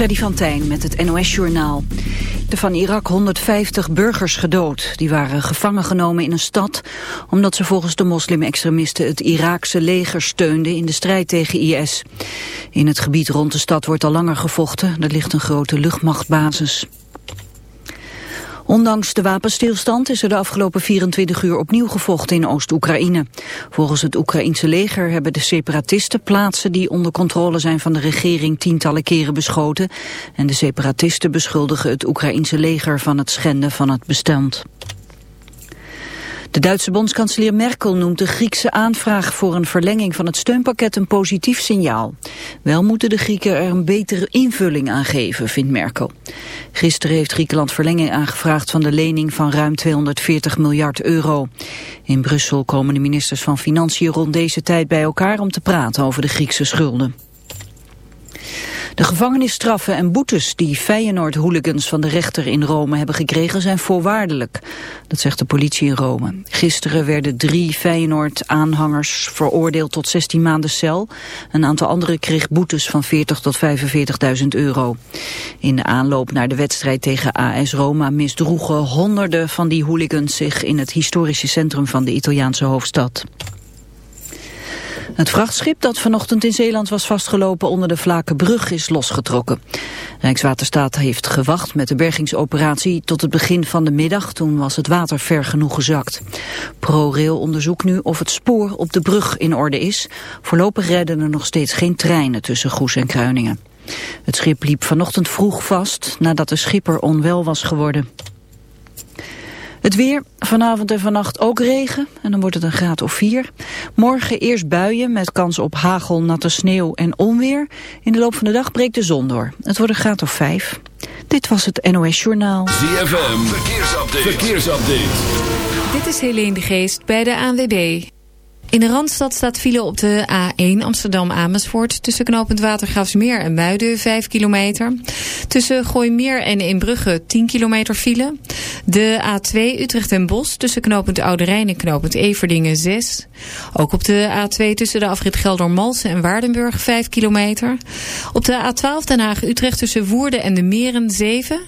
Freddy van Tijn met het NOS-journaal. De van Irak 150 burgers gedood. Die waren gevangen genomen in een stad... omdat ze volgens de moslim-extremisten het Iraakse leger steunden... in de strijd tegen IS. In het gebied rond de stad wordt al langer gevochten. Er ligt een grote luchtmachtbasis. Ondanks de wapenstilstand is er de afgelopen 24 uur opnieuw gevochten in Oost-Oekraïne. Volgens het Oekraïense leger hebben de separatisten plaatsen die onder controle zijn van de regering tientallen keren beschoten. En de separatisten beschuldigen het Oekraïense leger van het schenden van het bestand. De Duitse bondskanselier Merkel noemt de Griekse aanvraag voor een verlenging van het steunpakket een positief signaal. Wel moeten de Grieken er een betere invulling aan geven, vindt Merkel. Gisteren heeft Griekenland verlenging aangevraagd van de lening van ruim 240 miljard euro. In Brussel komen de ministers van Financiën rond deze tijd bij elkaar om te praten over de Griekse schulden. De gevangenisstraffen en boetes die Feyenoord-hooligans van de rechter in Rome hebben gekregen zijn voorwaardelijk. Dat zegt de politie in Rome. Gisteren werden drie Feyenoord-aanhangers veroordeeld tot 16 maanden cel. Een aantal anderen kreeg boetes van 40 tot 45.000 euro. In de aanloop naar de wedstrijd tegen AS Roma misdroegen honderden van die hooligans zich in het historische centrum van de Italiaanse hoofdstad. Het vrachtschip dat vanochtend in Zeeland was vastgelopen onder de Vlakenbrug is losgetrokken. Rijkswaterstaat heeft gewacht met de bergingsoperatie tot het begin van de middag. Toen was het water ver genoeg gezakt. ProRail onderzoekt nu of het spoor op de brug in orde is. Voorlopig redden er nog steeds geen treinen tussen Goes en Kruiningen. Het schip liep vanochtend vroeg vast nadat de schipper onwel was geworden. Het weer, vanavond en vannacht ook regen en dan wordt het een graad of 4. Morgen eerst buien met kans op hagel, natte sneeuw en onweer. In de loop van de dag breekt de zon door. Het wordt een graad of 5. Dit was het NOS Journaal. ZFM, verkeersupdate. verkeersupdate. Dit is Helene de Geest bij de ANWB. In de Randstad staat file op de A1 Amsterdam-Amersfoort... tussen knooppunt Watergraafsmeer en Muiden 5 kilometer. Tussen Gooimeer en Inbrugge 10 kilometer file. De A2 Utrecht en Bos tussen knooppunt Oude Rijn en knooppunt Everdingen 6. Ook op de A2 tussen de afrit Gelder-Malsen en Waardenburg 5 kilometer. Op de A12 Den Haag-Utrecht tussen Woerden en de Meren 7.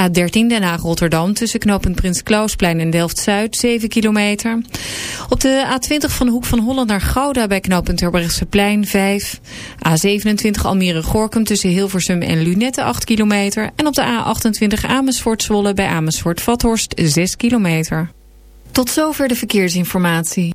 A13 Den Haag-Rotterdam tussen knooppunt Prins Klausplein en Delft-Zuid 7 kilometer. Op de A20 van de Van Holland naar Gouda bij knooppunt plein 5. A27 Almere-Gorkum tussen Hilversum en Lunette 8 kilometer. En op de A28 Amersfoort-Zwolle bij Amersfoort-Vathorst 6 kilometer. Tot zover de verkeersinformatie.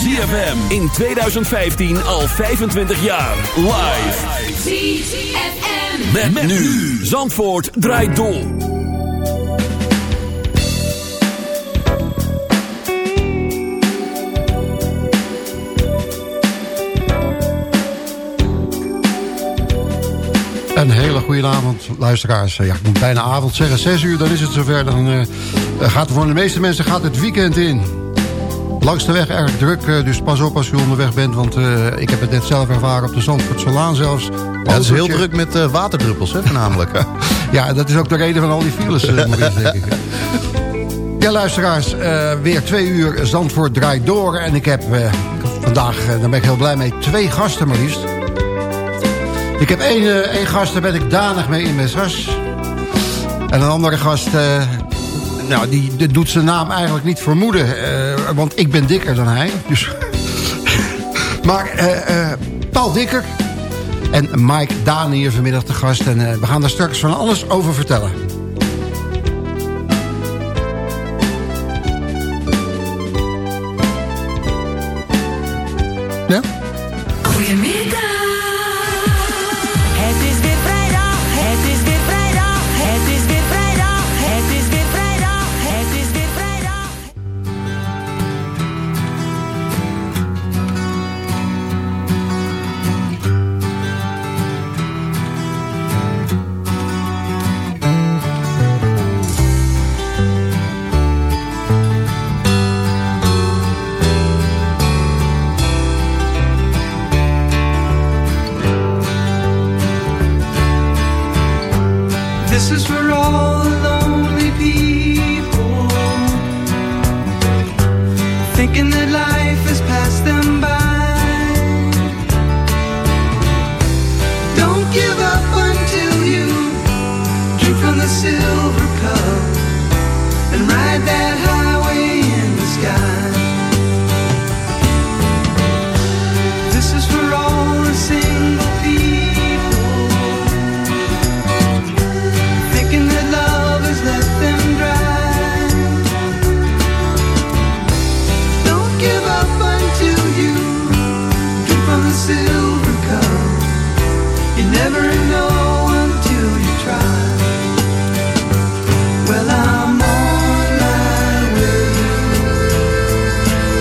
ZFM in 2015 al 25 jaar. Live. ZFM. Met, met nu. Zandvoort draait door. Een hele goede avond, luisteraars. Ja, ik moet bijna avond zeggen, 6 uur, dan is het zover. Dan uh, gaat voor de meeste mensen gaat het weekend in. Langs de weg erg druk, dus pas op als u onderweg bent. Want ik heb het net zelf ervaren op de Zandvoortselaan zelfs. Ja, het is heel druk met waterdruppels, hè, voornamelijk. ja, dat is ook de reden van al die files, Maurice, denk ik. Ja, luisteraars, weer twee uur Zandvoort draait door. En ik heb vandaag, daar ben ik heel blij mee, twee gasten maar liefst. Ik heb één, uh, één gast, daar ben ik danig mee in mijn sas. En een andere gast, uh, nou, die, doet zijn naam eigenlijk niet vermoeden. Uh, want ik ben dikker dan hij. Dus maar Paul Dikker en Mike Daan hier vanmiddag te gast. En we gaan daar straks van alles over vertellen. Ja?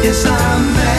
Yes, I'm mad.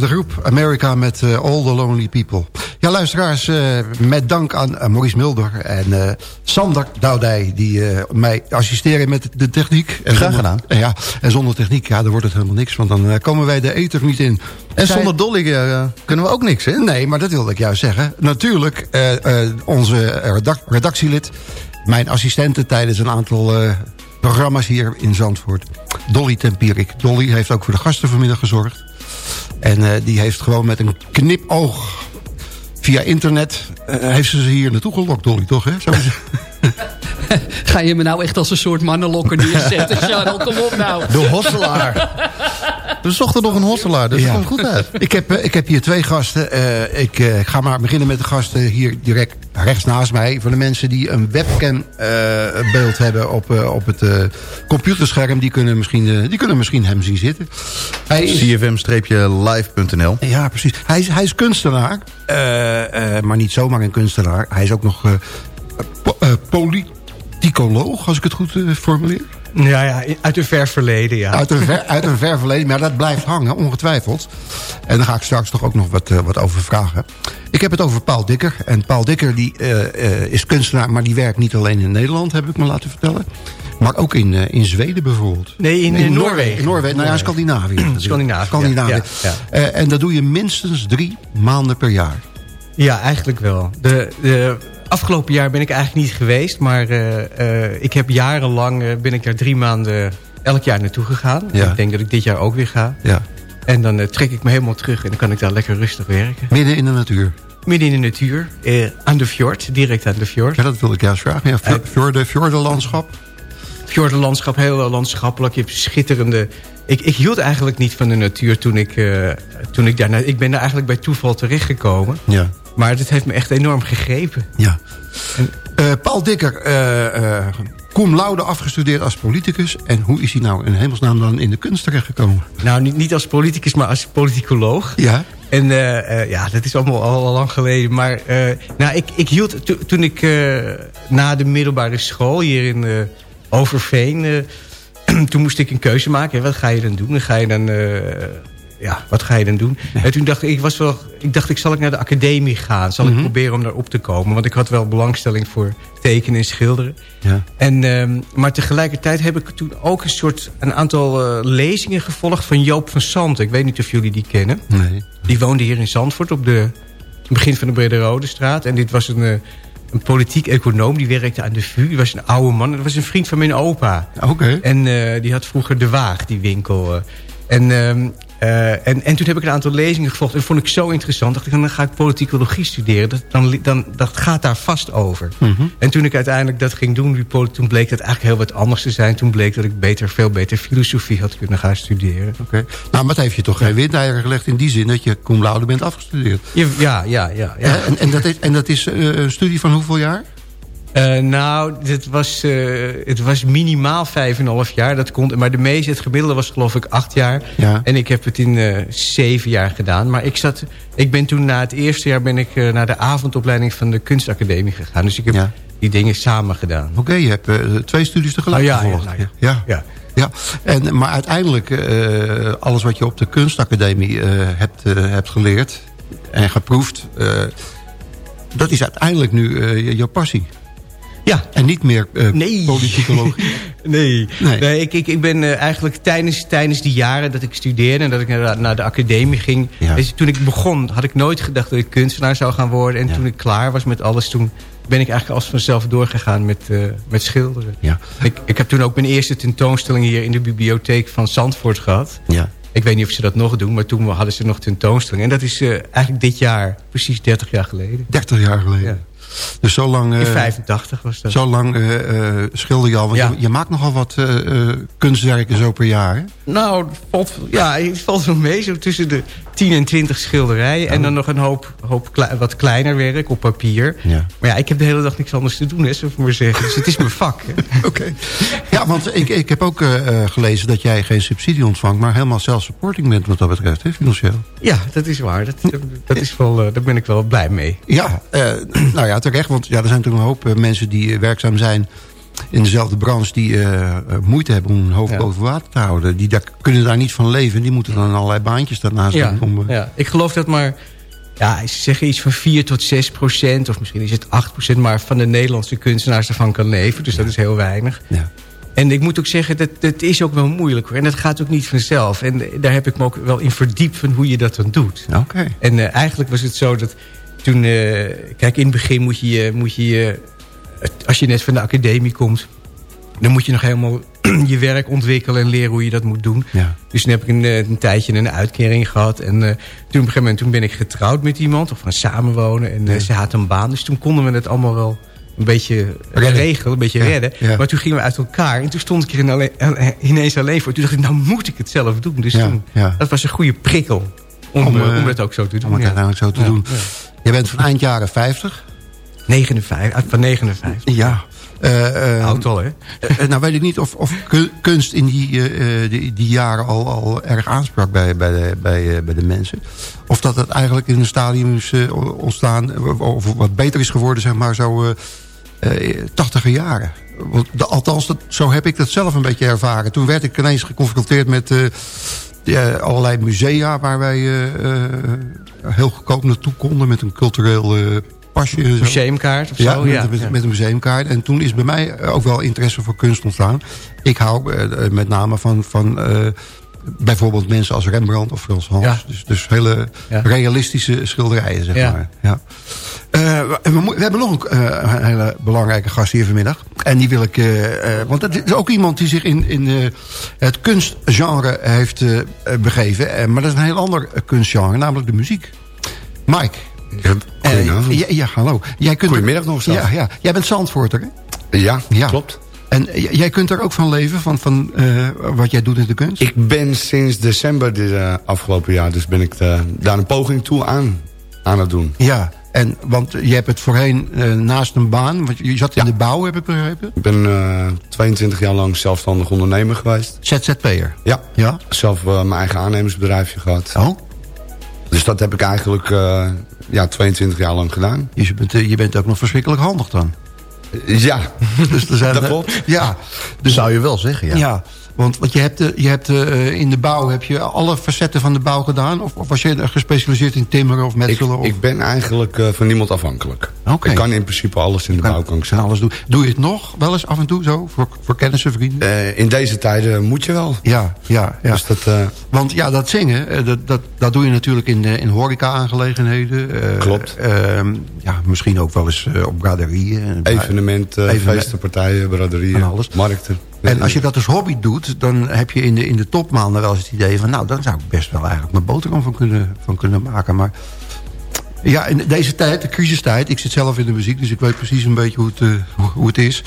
De groep America met uh, All the Lonely People. Ja, luisteraars, uh, met dank aan uh, Maurice Mulder en Sander Doudij... die mij assisteren met de techniek. En Graag gedaan. ja, en zonder techniek, ja, dan wordt het helemaal niks... want dan komen wij de ether niet in. En zonder Dolly kunnen we ook niks, hè? Nee, maar dat wilde ik juist zeggen. Natuurlijk, onze redactielid... mijn assistente tijdens een aantal programma's hier in Zandvoort... Dolly Tempierik. Dolly heeft ook voor de gasten vanmiddag gezorgd. En uh, die heeft gewoon met een knipoog via internet... Uh, heeft ze ze hier naartoe gelokt, Dolly, toch? Hè? Zo Ga je me nou echt als een soort mannenlokker neerzetten? Charles, kom op nou. De hosselaar. We zochten nog een hosselaar, dus ja. dat komt goed uit. Ik heb, uh, ik heb hier twee gasten. Uh, ik uh, ga maar beginnen met de gasten hier direct rechts naast mij. Voor de mensen die een webcam-beeld hebben op, op het computerscherm... die kunnen, misschien, die kunnen misschien hem zien zitten. CFM-live.nl Ja, precies. Hij is, hij is kunstenaar. maar niet zomaar een kunstenaar. Hij is ook nog po politicoloog, als ik het goed formuleer. Ja, ja, uit een ver verleden, ja. Uit een ver, uit een ver verleden, maar dat blijft hangen, ongetwijfeld. En daar ga ik straks toch ook nog wat, uh, wat over vragen. Ik heb het over Paul Dikker. En Paul Dikker die, uh, uh, is kunstenaar, maar die werkt niet alleen in Nederland, heb ik me laten vertellen. Maar ook in, eh, in Zweden bijvoorbeeld. Nee, in, in Noorwegen. Noorwegen, nou ja, Scandinavië. Scandinavië, Scandinavië. ja, ja. Eh, en dat doe je minstens drie maanden per jaar. Ja, eigenlijk wel. De, de afgelopen jaar ben ik eigenlijk niet geweest. Maar eh, eh, ik heb jarenlang eh, ben ik daar drie maanden elk jaar naartoe gegaan. Ja. Ik denk dat ik dit jaar ook weer ga. Ja. En dan trek ik me helemaal terug en dan kan ik daar lekker rustig werken. Midden in de natuur. Midden in de natuur, aan de fjord, direct aan de fjord. Ja, dat wil ik juist vragen. Ja, fjord- fjorden, fjordenlandschap. Fjordenlandschap, heel landschappelijk. Je hebt schitterende... Ik, ik hield eigenlijk niet van de natuur toen ik, eh, toen ik daar... naar- Ik ben daar eigenlijk bij toeval terechtgekomen. Ja. Maar het heeft me echt enorm gegrepen. Ja. Eh, Paul Dikker, eh cum laude afgestudeerd als politicus. En hoe is hij nou in hemelsnaam dan in de kunst terechtgekomen? Nou, niet, niet als politicus, maar als politicoloog. Ja. En ja, dat is allemaal al, al lang geleden. Maar nou, ik, ik hield to- toen ik na de middelbare school hier in Overveen... toen moest ik een keuze maken. Hè, wat ga je dan doen? Dan ga je dan... eh, ja, wat ga je dan doen? En toen dacht ik, ik, was wel, ik dacht, ik zal ik naar de academie gaan. Zal ik proberen om daar op te komen? Want ik had wel belangstelling voor tekenen en schilderen. Ja. En, ehm, maar tegelijkertijd heb ik toen ook een soort een aantal eh, lezingen gevolgd van Joop van Sant. Ik weet niet of jullie die kennen. Nee. Die woonde hier in Zandvoort op de het begin van de Brede Rode straat. En dit was een, eh, een politiek econoom. Die werkte aan de VU. Die was een oude man. Dat was een vriend van mijn opa. Oké. En eh, die had vroeger De Waag, die winkel. eh. en, ehm, eh, en, en toen heb ik een aantal lezingen gevolgd. En vond ik zo interessant. dacht ik, dan ga ik politicologie studeren. Dat, dan, dan, dat gaat daar vast over. Mhm. En toen ik uiteindelijk dat ging doen, toen bleek dat eigenlijk heel wat anders te zijn. Toen bleek dat ik beter, veel beter filosofie had kunnen gaan studeren. Oké. Nou, maar het heeft je toch geen windeieren gelegd in die zin dat je cum laude bent afgestudeerd. Ja, ja, ja. ja, ja. Hè? En, en dat is, en dat is eh, een studie van hoeveel jaar? Eh, nou, het was, eh, het was minimaal vijf en een half jaar. Dat kon, maar de meeste, het gemiddelde was geloof ik acht jaar. Ja. En ik heb het in eh, zeven jaar gedaan. Maar ik, zat, ik ben toen na het eerste jaar ben ik, naar de avondopleiding van de kunstacademie gegaan. Dus ik heb Ja. die dingen samen gedaan. Oké, je hebt twee studies tegelijk Oh, ja, gevolgd. ja, nou ja. ja. En, maar uiteindelijk, alles wat je op de kunstacademie hebt, hebt geleerd en geproefd... dat is uiteindelijk nu je- jouw passie. Ja. En niet meer eh Nee. Nee, Nee. nee. ik, ik, ik ben eh, eigenlijk tijdens, tijdens die jaren dat ik studeerde... en dat ik naar, de- naar de academie ging... Ja. Dus toen ik begon, had ik nooit gedacht dat ik kunstenaar zou gaan worden. En Ja. toen ik klaar was met alles... toen ben ik eigenlijk als vanzelf doorgegaan met, eh, met schilderen. Ja. Ik, ik heb toen ook mijn eerste tentoonstelling hier in de bibliotheek van Zandvoort gehad. ja. Ik weet niet of ze dat nog doen, maar toen hadden ze nog tentoonstelling. En dat is eigenlijk dit jaar, precies 30 jaar geleden. 30 jaar geleden. Ja. Dus zo lang, eh, In 85 was dat. zo lang eh, eh, schilder je al. Want Ja. je, je maakt nogal wat eh, eh, kunstwerken zo per jaar. Hè? Nou, valt, ja, het valt wel mee. Zo tussen de 10 en 20 schilderijen. En dan nog een hoop, hoop wat kleiner werk op papier. Ja. Maar ja, ik heb de hele dag niks anders te doen, hè, zou ik maar zeggen. Dus het is mijn vak. Oké. Ja, want ik, ik heb ook eh, eh, gelezen dat jij geen subsidie ontvangt... maar helemaal self-supporting bent wat dat betreft, hè, financieel. Ja, dat is waar. Dat, dat is wel, eh, daar ben ik wel blij mee. Ja, eh, nou ja, terecht. Want ja, er zijn natuurlijk een hoop eh, mensen die eh, werkzaam zijn... in dezelfde branche die eh, moeite hebben om hun hoofd Ja. boven water te houden. Die daar, kunnen daar niet van leven. Die moeten dan allerlei baantjes daarnaast Ja, doen. Ja, ik geloof dat maar... Ja, ze zeggen iets van 4 tot 6 procent, of misschien is het 8 procent... maar van de Nederlandse kunstenaars ervan kan leven. Dus dat is heel weinig. ja. En ik moet ook zeggen, dat, dat is ook wel moeilijk hoor. En dat gaat ook niet vanzelf. En daar heb ik me ook wel in verdiept van hoe je dat dan doet. Oké. En eigenlijk was het zo dat toen... eh, kijk, in het begin moet je, je- moet je... als je net van de academie komt... dan moet je nog helemaal je werk ontwikkelen en leren hoe je dat moet doen. Ja. Dus toen heb ik een, eh, een tijdje een uitkering gehad. En eh, toen op een gegeven moment toen ben ik getrouwd met iemand. Of gaan samenwonen. En eh, ze had een baan. Dus toen konden we het allemaal wel een beetje Redden. regelen. Een beetje Ja, redden. ja. Maar toen gingen we uit elkaar. En toen stond ik er in alleen- ineens alleen voor. Toen dacht ik, nou moet ik het zelf doen. Dus Ja, toen, ja. dat was een goede prikkel. Om, Om, om het ook zo te doen. Om het ja. uiteindelijk zo te Ja, doen. Je bent van eind jaren 50. 59, uit van 59. Ja. Eh, eh, Oud al, hè? eh, nou weet ik niet of, of ku- kunst in die, eh, eh, die, die jaren al, al erg aansprak bij, bij, de, bij, eh, bij de mensen. Of dat het eigenlijk in een stadium is eh, ontstaan, eh, of wat beter is geworden, zeg maar, zo eh, eh, tachtiger jaren. Want de- althans, dat, zo heb ik dat zelf een beetje ervaren. Toen werd ik ineens geconfronteerd met ja, allerlei musea waar wij eh, eh, heel goedkoop naartoe konden met een cultureel eh, pasje. Zo. Museumkaart of Ja, zo? met, met, met een museumkaart. En toen is bij mij ook wel interesse voor kunst ontstaan. Ik hou met name van, van bijvoorbeeld mensen als Rembrandt of Frans Hals. Ja. Dus, dus hele Ja. realistische schilderijen, zeg Ja. maar. Ja. Eh, we, we hebben nog een, eh, hele belangrijke gast hier vanmiddag. En die wil ik... eh, want het is ook iemand die zich in, in het kunstgenre heeft begeven. Maar dat is een heel ander kunstgenre, namelijk de muziek. Mike. goedenavond. ja, ja, hallo. Jij kunt Goedemiddag nog zelfs. Ja, ja. Jij bent Zandvoorter, hè? Ja, Ja. klopt. En jij kunt er ook van leven, van, van wat jij doet in de kunst? Ik ben sinds december dit afgelopen jaar... dus ben ik daar een poging toe aan, aan het doen. Ja, en, want je hebt het voorheen eh, naast een baan, want je zat in de bouw, heb ik begrepen? Ik ben eh 22 jaar lang zelfstandig ondernemer geweest. ZZP'er? Ja, Ja. zelf eh, mijn eigen aannemersbedrijfje gehad. Oh? Dus dat heb ik eigenlijk eh, ja, 22 jaar lang gedaan. Dus je bent, je bent ook nog verschrikkelijk handig dan? Ja, dus er zijn dat klopt. Ja, dus, Zou je wel zeggen, ja. ja. Want, want je hebt, eh, je hebt eh, in de bouw heb je alle facetten van de bouw gedaan? Of, of was je gespecialiseerd in timmeren of Ik, metselen? of, ik ben eigenlijk eh, van niemand afhankelijk. Oké. Ik kan in principe alles in de bouwkant en alles doen. Doe je het nog wel eens af en toe zo? Voor, voor kennissen, vrienden? In deze tijden moet je wel. Ja, ja, ja. Dus dat, Want ja, dat zingen, dat, dat, dat doe je natuurlijk in, in horeca-aangelegenheden. Klopt. ehm, ja, misschien ook wel eens op braderieën. evenementen, Evenement- feesten, partijen, braderieën, alles. markten. En als je dat als hobby doet, dan heb je in de, in de topmaanden wel eens het idee van... nou, dan zou ik best wel eigenlijk mijn boterham van kunnen, van kunnen maken. Maar ja, in deze tijd, de crisistijd... ik zit zelf in de muziek, dus ik weet precies een beetje hoe het, eh, hoe, het is...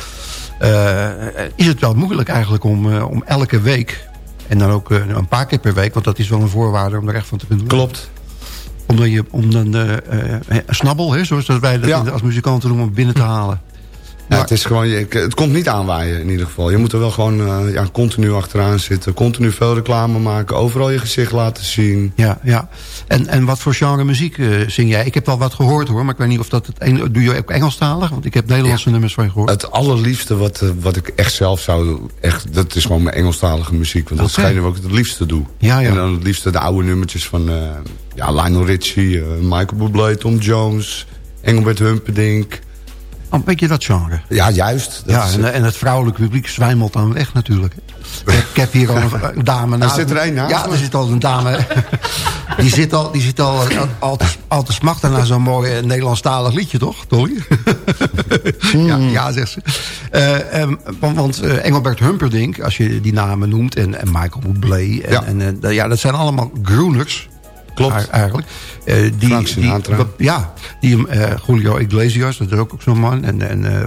eh, is het wel moeilijk eigenlijk om, eh, om elke week... en dan ook een paar keer per week... want dat is wel een voorwaarde om er echt van te kunnen doen. Klopt. Om dan, je, om dan een snabbel, hè, zoals dat wij dat Ja. als muzikanten doen, om binnen te halen. Het, is gewoon, je- het komt niet aanwaaien in ieder geval. Je moet er wel gewoon eh, ja, continu achteraan zitten. Continu veel reclame maken. Overal je gezicht laten zien. Ja, ja. En, en wat voor genre muziek eh, zing jij? Ik heb wel wat gehoord hoor, maar ik weet niet of dat het... Doe je ook Engelstalig? Want ik heb Nederlandse nummers van je gehoord. Het allerliefste wat, eh, wat ik echt zelf zou... Echt, dat is gewoon mijn Engelstalige muziek. Want dat hetgene wat ik het liefste doe. Ja, ja. En dan het liefste de oude nummertjes van ja, Lionel Richie, Michael Bublé, Tom Jones, Engelbert Humperdinck. Oh, weet je dat genre? Ja, juist. Dat ja, is, en, en het vrouwelijke publiek zwijmelt dan weg natuurlijk. Ik heb, hier al een, een dame naast zit er één naast Ja, er zit al een dame. die zit al, die zit al, al, al, te, al te smachten naar zo'n mooi eh, Nederlandstalig liedje, toch, Dolly? ja, ja, zegt ze. Eh, ehm, want want eh, Engelbert Humperdinck, als je die namen noemt... en, en Michael Bublé, en, Ja. en, eh, ja, dat zijn allemaal groeners... Klopt. Eigen- Eigenlijk. Eh, die, Frank Sinatra. Die, ja, die eh, Julio Iglesias, dat is ook, ook zo'n man. En, en eh,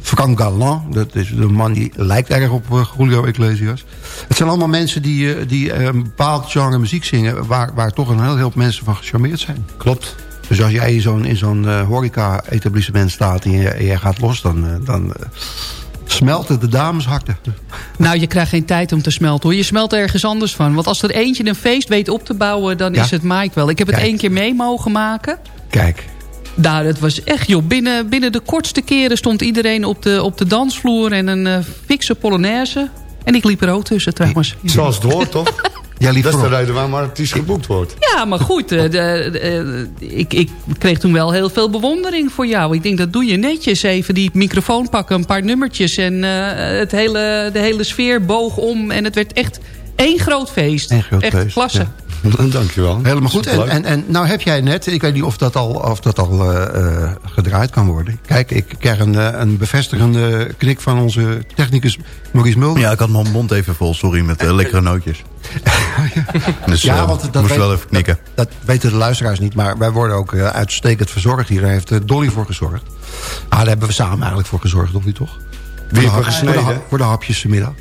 Frank Galland, dat is een man die lijkt erg op eh, Julio Iglesias. Het zijn allemaal mensen die, eh, die een bepaald genre muziek zingen... Waar, waar toch een heel veel mensen van gecharmeerd zijn. Klopt. Dus als jij in zo'n in zo'n eh, horeca-etablissement staat en je, en gaat los... dan, dan smelten de damesharten. Nou, je krijgt geen tijd om te smelten hoor. Je smelt ergens anders van. Want als er eentje een feest weet op te bouwen, dan Ja. is het Mike wel. Ik heb het één keer mee mogen maken. Kijk, Nou, dat was echt, joh. Binnen, binnen de kortste keren stond iedereen op de, op de dansvloer en een eh, fikse polonaise. En ik liep er ook tussen trouwens. Zoals het hoort, toch? jij liep Dat is de voorop. reden waarom artiest geboekt wordt. Ja, maar goed. eh, de, de, eh, ik, ik kreeg toen wel heel veel bewondering voor jou. Ik denk, dat doe je netjes. Even die microfoon pakken, een paar nummertjes. En eh, het hele, de hele sfeer boog om. En het werd echt één groot feest. Één groot echt feest, klasse. ja. Dankjewel. Helemaal goed. En, en, en nou heb jij net, ik weet niet of dat al, of dat al eh, eh, gedraaid kan worden. Kijk, ik krijg een, eh, een bevestigende knik van onze technicus Maurice Mulder. Ja, ik had mijn mond even vol, sorry, met eh, lekkere nootjes. Dus Ja, want dat moest weet- wel even knikken. Dat, dat weten de luisteraars niet, maar wij worden ook uitstekend verzorgd hier. Daar heeft Dolly voor gezorgd. Ah, daar hebben we samen eigenlijk voor gezorgd, Dolly, toch? Voor er gesneden? Voor de, hap- voor de hapjes vanmiddag.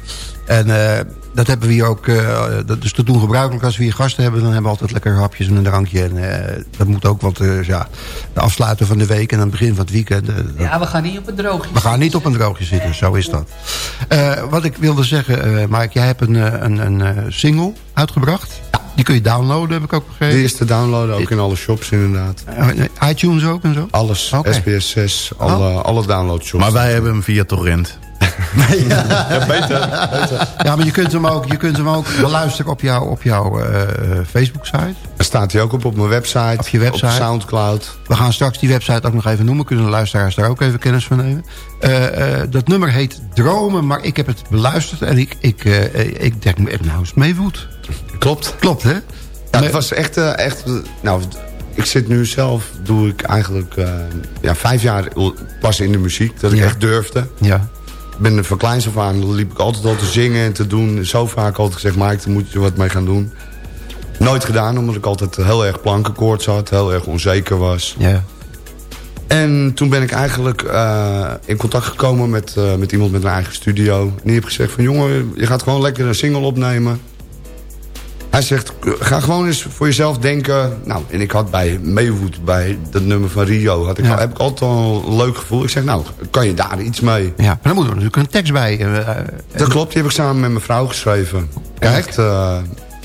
En eh, dat hebben we hier ook, eh, dat is te doen gebruikelijk als we hier gasten hebben. Dan hebben we altijd lekker hapjes en een drankje. En eh, dat moet ook, want eh, ja, de afsluiten van de week en aan het begin van het weekend. Ja, we gaan niet op het droogje. we gaan niet op een droogje zitten, zo is dat. Eh, wat ik wilde zeggen, eh Mark, jij hebt een, een, een single uitgebracht. Die kun je downloaden, heb ik ook begrepen. Die is te downloaden, ook in alle shops inderdaad. ITunes ook en zo? Alles, Oké. SBS 6, alle, alle downloadshops. Maar wij hebben hem via Torrent. Nee. Ja, beter, beter. Ja, maar je kunt hem ook, je kunt hem ook beluisteren op jouw op jouw eh, Facebook-site. Daar staat hij ook op op mijn website. Op je website. Op Soundcloud. We gaan straks die website ook nog even noemen. Kunnen de luisteraars daar ook even kennis van nemen. Eh, eh, dat nummer heet Dromen, maar ik heb het beluisterd. En ik, ik, ik denk, nou is het meevoet. Klopt. Klopt, hè? Ja, het was echt, echt... Nou, ik zit nu zelf, doe ik eigenlijk uh, ja, vijf jaar pas in de muziek. Dat ik Ja. echt durfde. Ja. Ik ben van kleins af aan, liep ik altijd al te zingen en te doen. Zo vaak altijd gezegd, Mike, daar moet je wat mee gaan doen. Nooit gedaan, omdat ik altijd heel erg plankenkoorts had. Heel erg onzeker was. Ja. En toen ben ik eigenlijk eh, in contact gekomen met, eh, met iemand met een eigen studio. En die heeft gezegd van, jongen, je gaat gewoon lekker een single opnemen. Hij zegt, ga gewoon eens voor jezelf denken. Nou, en ik had bij Maywood, bij dat nummer van Rio... Had ik, Ja. heb ik altijd al een leuk gevoel. Ik zeg, nou, kan je daar iets mee? Ja, maar dan moet er natuurlijk een tekst bij. eh, eh, Dat klopt, die heb ik samen met mijn vrouw geschreven. Kijk. Echt, eh,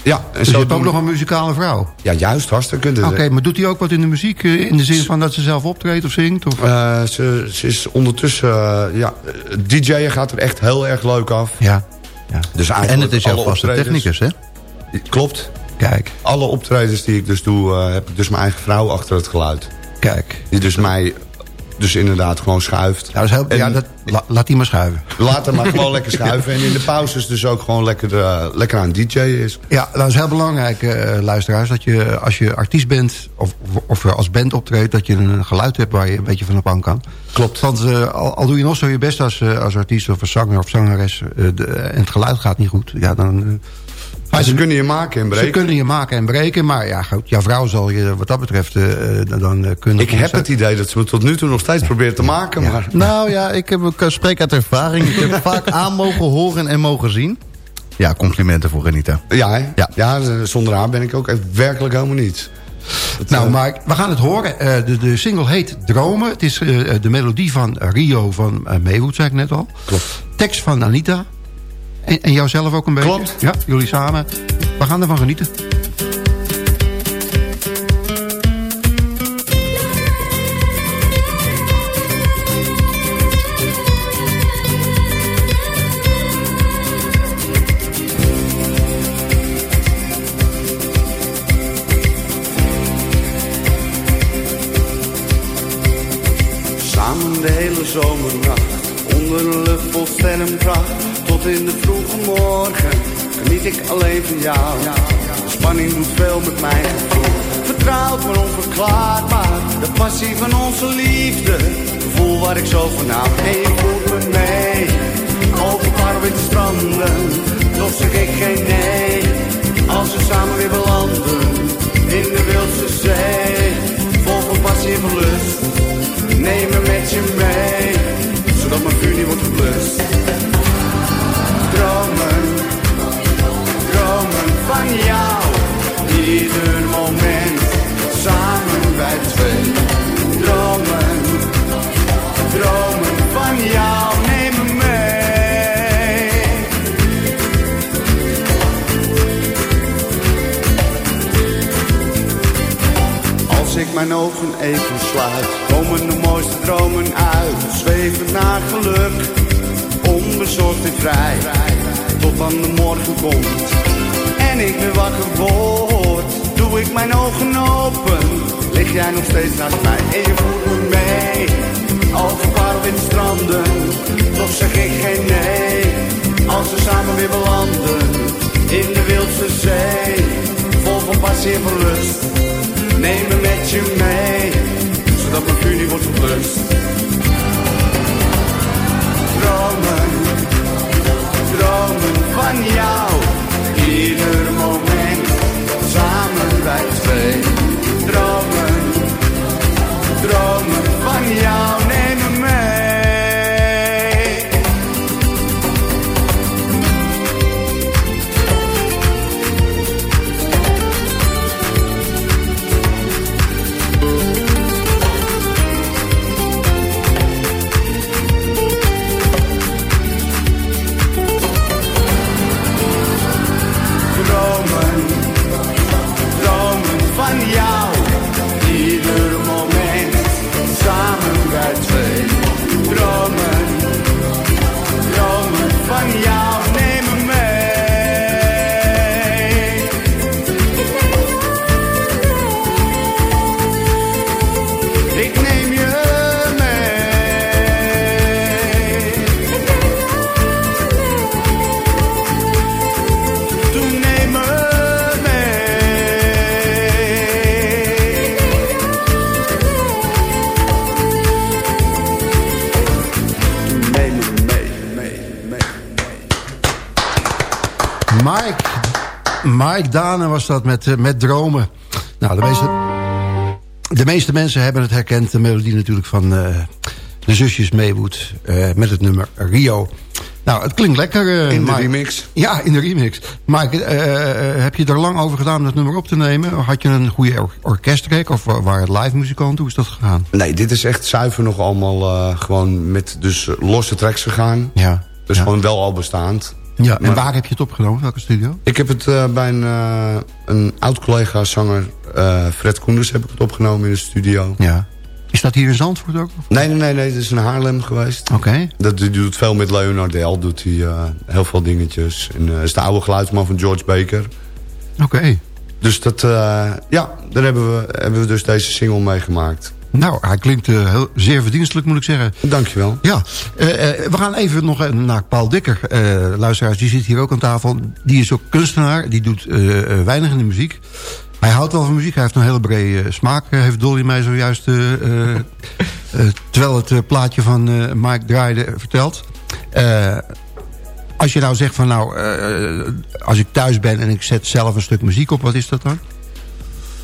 ja, en dus je zo hebt ook nog een muzikale vrouw. Ja, juist, hartstikke. Oké, maar doet hij ook wat in de muziek? In de zin van dat ze zelf optreedt of zingt? Of? Ze, ze is ondertussen, ja, DJ'en gaat er echt heel erg leuk af. Ja. ja. Dus En het is jouw vaste technicus, hè? Klopt. Kijk, Alle optredens die ik dus doe, eh, heb ik dus mijn eigen vrouw achter het geluid. kijk. Die dus mij dus inderdaad gewoon schuift. Ja, dat is heel, En ja dat, la- laat die maar schuiven. Laat hem maar gewoon lekker schuiven. En in de pauzes dus ook gewoon lekker, eh, lekker aan DJ is. Ja, dat is heel belangrijk, eh, luisteraars. Dat je als je artiest bent of, of als band optreedt... dat je een geluid hebt waar je een beetje van op aan kan. Klopt. Want al, al doe je nog zo je best als, als artiest of als zanger of zangeres... de- en het geluid gaat niet goed, ja, dan... ze kunnen je maken en Ze breken. kunnen je maken en breken, maar ja, goed, jouw vrouw zal je wat dat betreft eh, eh, dan eh, kunnen... Ik heb het idee dat ze me tot nu toe nog steeds probeert te maken. Maar Nou ja, ik, heb, ik spreek uit ervaring. Ik heb vaak aan mogen horen en mogen zien. Ja, complimenten voor Renita. ja, hè? Ja. ja. zonder haar ben ik ook echt werkelijk helemaal niets. Het, Nou, maar we gaan het horen. De, de single heet Dromen. Het is de melodie van Rio van uh, Maywood, zei ik net al. Klopt. Tekst van Anita. En, en jouzelf ook een beetje. Klopt. Ja, jullie samen. We gaan ervan genieten. Samen de hele zomernacht, onder een lucht vol sterrenpracht. Tot in de vroege morgen, geniet ik alleen van jou. De spanning doet veel met mijn gevoel. Vertrouwd maar onverklaarbaar, de passie van onze liefde. Gevoel waar ik zo van hou. En je me mee, over parwitte stranden. Toch zeg ik geen nee, als we samen weer belanden. In de wildse zee, vol van passie en van lust. Neem me met je mee, niet wordt geblust. Dromen, dromen van jou, ieder moment, samen bij twee. Mijn ogen even sluit, komen de mooiste dromen uit. Zweven naar geluk, onbezorgd en vrij. Tot dan de morgen komt en ik weer wakker word. Doe ik mijn ogen open, lig jij nog steeds naast mij. En je voelt me mee, parwitte stranden. Toch zeg ik geen nee, als we samen weer belanden. In de wildse zee, vol van passie en van lust. Neem me met je mee, zodat mijn vuur wordt geblust. Dromen, dromen van jou, ieder moment, samen wij twee. Dromen, dromen van jou, Mike Dane was dat met, eh, met dromen. Nou, de meeste, de meeste mensen hebben het herkend. De melodie natuurlijk van eh, de zusjes Maywood. eh, met het nummer Rio. Nou, het klinkt lekker. In de Mike. remix. Ja, in de remix. Mike, eh, heb je er lang over gedaan om dat nummer op te nemen? Had je een goede or orkestrek of wa- waren het live muzikanten? Hoe is dat gegaan? Nee, dit is echt zuiver nog allemaal gewoon met dus losse tracks gegaan. Ja. Dus Ja. gewoon wel al bestaand. Ja, en Maar- waar heb je het opgenomen? Welke studio? Ik heb het eh, bij een, eh, een oud-collega-zanger, eh, Fred Koenders, heb ik het opgenomen in de studio. Ja. Is dat hier in Zandvoort ook? Nee, nee, nee, nee, het is in Haarlem geweest. Oké. Dat die doet veel met Leonard L, doet hij heel veel dingetjes. En is de oude geluidsman van George Baker. Oké. Dus dat, ja, daar hebben we, hebben we dus deze single mee gemaakt. Nou, hij klinkt eh, heel, zeer verdienstelijk, moet ik zeggen. Dankjewel. Ja, eh, eh, we gaan even nog naar Paul Dikker. Luisteraars, die zit hier ook aan tafel. Die is ook kunstenaar, die doet weinig in de muziek. Hij houdt wel van muziek, hij heeft een hele brede smaak. heeft Dolly mij zojuist, terwijl het plaatje van Mike draaide, verteld. Als je nou zegt van nou, als ik thuis ben en ik zet zelf een stuk muziek op, wat is dat dan?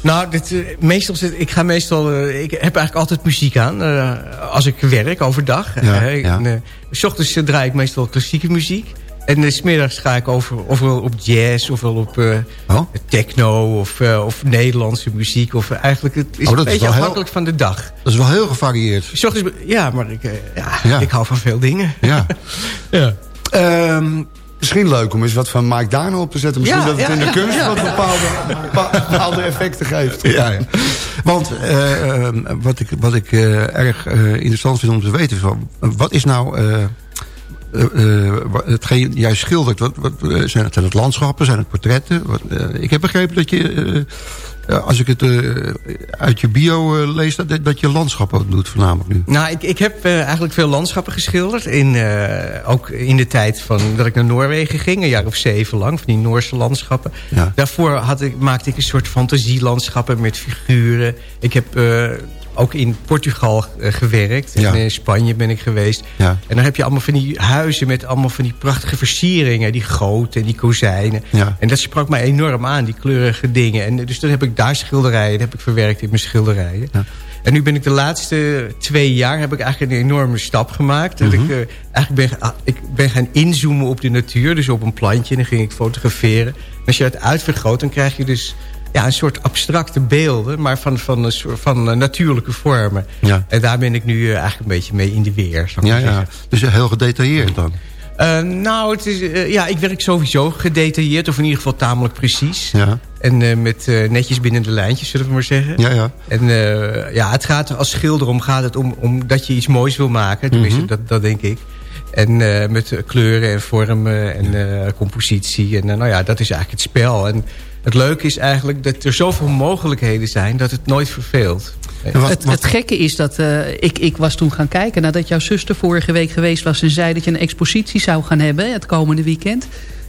Nou, dit, eh, meestal zit, ik ga meestal, eh, ik heb eigenlijk altijd muziek aan eh, als ik werk overdag. Ja, ja. en, s ochtends draai ik meestal klassieke muziek. En uh, smiddags ga ik over, ofwel op jazz, ofwel op Oh. techno of, of Nederlandse muziek. Of eigenlijk, het is Oh, een is beetje heel- afhankelijk van de dag. Dat is wel heel gevarieerd. S ochtends, ja, maar ik, ja, Ja. ik hou van veel dingen. Ja. ja. Ehm, Misschien leuk om eens wat van Mike Dano op te zetten. Misschien Ja, dat het ja, in de kunst ja. wat bepaalde, bepa- bepaalde effecten geeft. Ja, ja. Want eh, eh, wat ik, wat ik eh, erg eh, interessant vind om te weten... is van, wat is nou hetgeen jij schildert? Wat, wat, zijn, het, zijn het landschappen? Zijn het portretten? Wat, ik heb begrepen dat je... als ik het eh, uit je bio eh, lees... Dat, dat je landschappen doet voornamelijk nu. Nou, ik, ik heb eh, eigenlijk veel landschappen geschilderd. In, ook in de tijd van, dat ik naar Noorwegen ging. Een jaar of zeven lang. Van die Noorse landschappen. Ja. Daarvoor had ik, maakte ik een soort fantasielandschappen met figuren. Ik heb ook in Portugal eh, gewerkt. Ja. En in Spanje ben ik geweest. Ja. En dan heb je allemaal van die huizen met allemaal van die prachtige versieringen. Die goten en die kozijnen. Ja. En dat sprak mij enorm aan, die kleurige dingen. En dus dan heb ik daar schilderijen, dat heb ik verwerkt in mijn schilderijen. Ja. En nu ben ik de laatste twee jaar heb ik eigenlijk een enorme stap gemaakt. Dat Mhm. ik, eh, eigenlijk ben, ah, ik ben gaan inzoomen op de natuur, dus op een plantje. En dan ging ik fotograferen. En als je het uitvergroot, dan krijg je dus ja, een soort abstracte beelden... maar van, van, een soort, van eh, natuurlijke vormen. Ja. En daar ben ik nu eh, eigenlijk een beetje mee in de weer, zou ik Ja, ja. Dus heel gedetailleerd dan. Eh, nou, het is, ja, ik werk sowieso gedetailleerd, of in ieder geval tamelijk precies. Ja, En met netjes binnen de lijntjes, zullen we maar zeggen. ja, ja. En ja, het gaat als schilder om, gaat het om, om dat je iets moois wil maken. Tenminste, Mhm. dat, dat denk ik. En met kleuren en vormen en compositie. En nou ja, dat is eigenlijk het spel. En het leuke is eigenlijk dat er zoveel mogelijkheden zijn... dat het nooit verveelt. Wat- Het, wat- het gekke is dat eh, ik, ik was toen gaan kijken... nadat jouw zuster vorige week geweest was... en zei dat je een expositie zou gaan hebben het komende weekend.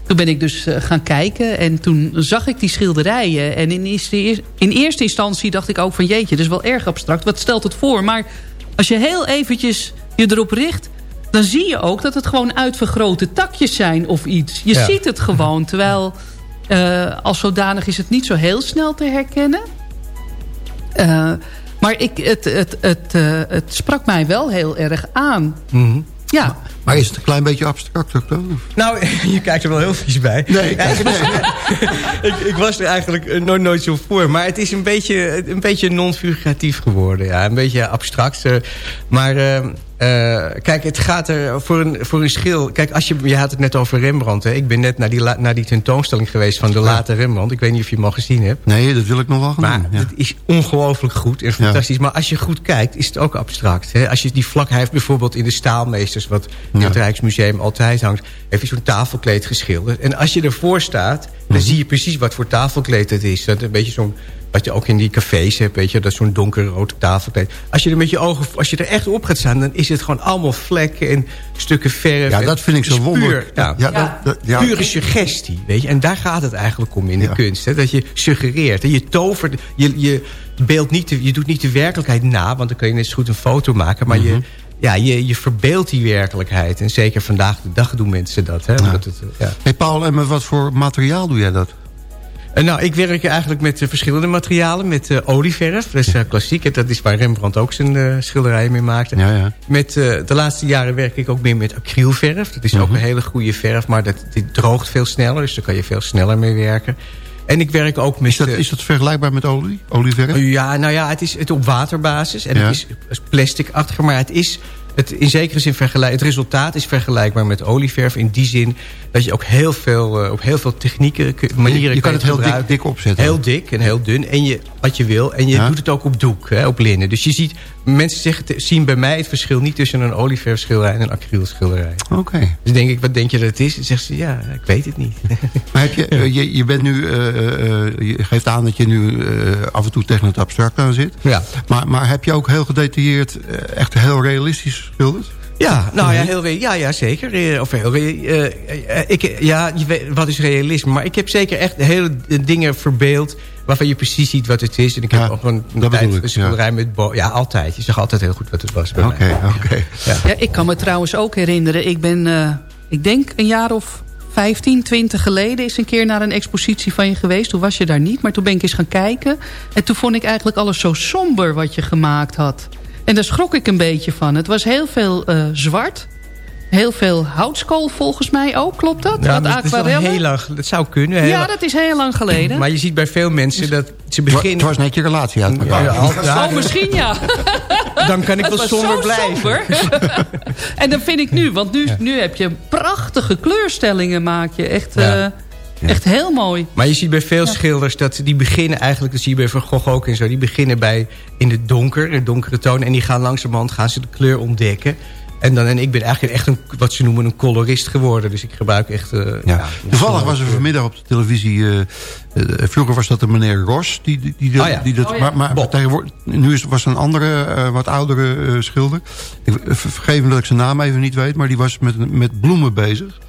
Toen ben ik dus eh, gaan kijken en toen zag ik die schilderijen. En in eerste, in eerste instantie dacht ik ook van... jeetje, dat is wel erg abstract, wat stelt het voor? Maar als je heel eventjes je erop richt... dan zie je ook dat het gewoon uitvergrote takjes zijn of iets. Je Ja. ziet het gewoon, terwijl... eh, als zodanig is het niet zo heel snel te herkennen. Eh, maar ik, het, het, het, eh, het sprak mij wel heel erg aan. Mhm. Ja, Maar is het een klein beetje abstract ook dan? Nou, je kijkt er wel heel vies bij. Nee, ik, ik, ik was er eigenlijk nooit, nooit zo voor. Maar het is een beetje, een beetje non-figuratief geworden. Ja. Een beetje abstract. Maar kijk, het gaat er voor een, voor een schil... Kijk, als je, je had het net over Rembrandt. Hè. Ik ben net naar die, naar die tentoonstelling geweest van de late Rembrandt. Ik weet niet of je hem al gezien hebt. Nee, dat wil ik nog wel gaan Maar. Ja. het is ongelooflijk goed en fantastisch. Maar als je goed kijkt, is het ook abstract. Hè? Als je die vlak... Heeft bijvoorbeeld in de Staalmeesters... wat in het Rijksmuseum altijd hangt... heeft hij zo'n tafelkleed geschilderd. En als je ervoor staat, dan zie je precies wat voor tafelkleed het is. Dat een beetje zo'n... Wat je ook in die cafés hebt, weet je, dat zo'n donkerrood tafelkleed. Als je er met je ogen, als je er echt op gaat staan, dan is het gewoon allemaal vlekken en stukken verf. Ja, dat vind ik zo wonderlijk. Puur, ja, Ja, dat- dat- ja. pure suggestie, weet je. En daar gaat het eigenlijk om in de Ja. kunst. Hè? Dat je suggereert. En je tovert, je, je, beeld niet de, je doet niet de werkelijkheid na... want dan kun je net zo goed een foto maken... maar Mhm. je, ja, je, je verbeeldt die werkelijkheid. En zeker vandaag de dag doen mensen dat. Hè? Ja. Dat het, ja. Hey Paul, en met wat voor materiaal doe jij dat? Nou, ik werk eigenlijk met eh, verschillende materialen. Met eh, olieverf, dat is eh, klassiek. En Dat is waar Rembrandt ook zijn schilderijen mee maakte. Ja, ja. Met, de laatste jaren werk ik ook meer met acrylverf. Dat is ook Mhm. een hele goede verf, maar dat, die droogt veel sneller. Dus daar kan je veel sneller mee werken. En ik werk ook met... Is dat, is dat vergelijkbaar met olie? Olieverf? Ja, nou ja, het is het op waterbasis. En Ja. het is is plasticachtig, maar het is... Het, in zekere zin vergelijk, het resultaat is vergelijkbaar met olieverf. In die zin dat je ook heel veel, eh, op heel veel technieken, manieren je kan het heel dik, opzetten. Heel dik en heel dun. En je, wat je wil. En je Ja. doet het ook op doek, hè, op linnen. Dus je ziet, mensen zeggen, zien bij mij het verschil niet tussen een olieverfschilderij en een acrylschilderij. Oké. Dus denk ik, wat denk je dat het is? Dan zegt ze, ja, ik weet het niet. Maar heb je, eh, je, je bent nu, eh, eh, je geeft aan dat je nu af en toe tegen het abstract aan zit. Ja. Maar, maar heb je ook heel gedetailleerd, echt heel realistisch geschilderd? Ja, nou ja, heel, ja, ja zeker. Eh, Of heel, eh, eh, ik, ja, je weet, wat is realisme? Maar ik heb zeker echt hele dingen verbeeld... waarvan je precies ziet wat het is. En ik heb Ja, ook een, dat een bedoel tijd ik, een schilderij met... bo- Ja, altijd. Je zag altijd heel goed wat het was Oké, oké. Ja. Ja, ik kan me trouwens ook herinneren. Ik ben, eh, ik denk een jaar of 15, 20 geleden... is een keer naar een expositie van je geweest. Toen was je daar niet, maar toen ben ik eens gaan kijken. En toen vond ik eigenlijk alles zo somber wat je gemaakt had. En daar schrok ik een beetje van. Het was heel veel eh, zwart. Heel veel houtskool volgens mij ook, klopt dat? Ja, het is heel lang, dat zou kunnen. heel Ja, dat is heel lang geleden. Maar je ziet bij veel mensen dat ze Het beginnen... was net je relatie uit elkaar. Ja, Oh, misschien ja. dan kan ik Het wel was somber zo blijven. somber. en dat vind ik nu. Want nu, nu heb je prachtige kleurstellingen maak je. Echt, Ja. Echt heel mooi. Maar je ziet bij veel schilders dat die beginnen eigenlijk... dat zie je bij Van Gogh ook en zo... die beginnen bij in het donker, in donkere toon... en die gaan langzamerhand gaan ze de kleur ontdekken... En, dan, en ik ben eigenlijk echt een, wat ze noemen een colorist geworden. Dus ik gebruik echt... eh, Ja. Toevallig was er vanmiddag op de televisie... eh, eh, vroeger was dat de meneer Ros. Die, die, die, Oh ja. die dat, Oh ja. Maar, maar tegenwoordig, nu is, was er een andere, eh, wat oudere eh, schilder. Ik, ver- vergeef me dat ik zijn naam even niet weet. Maar die was met, met bloemen bezig.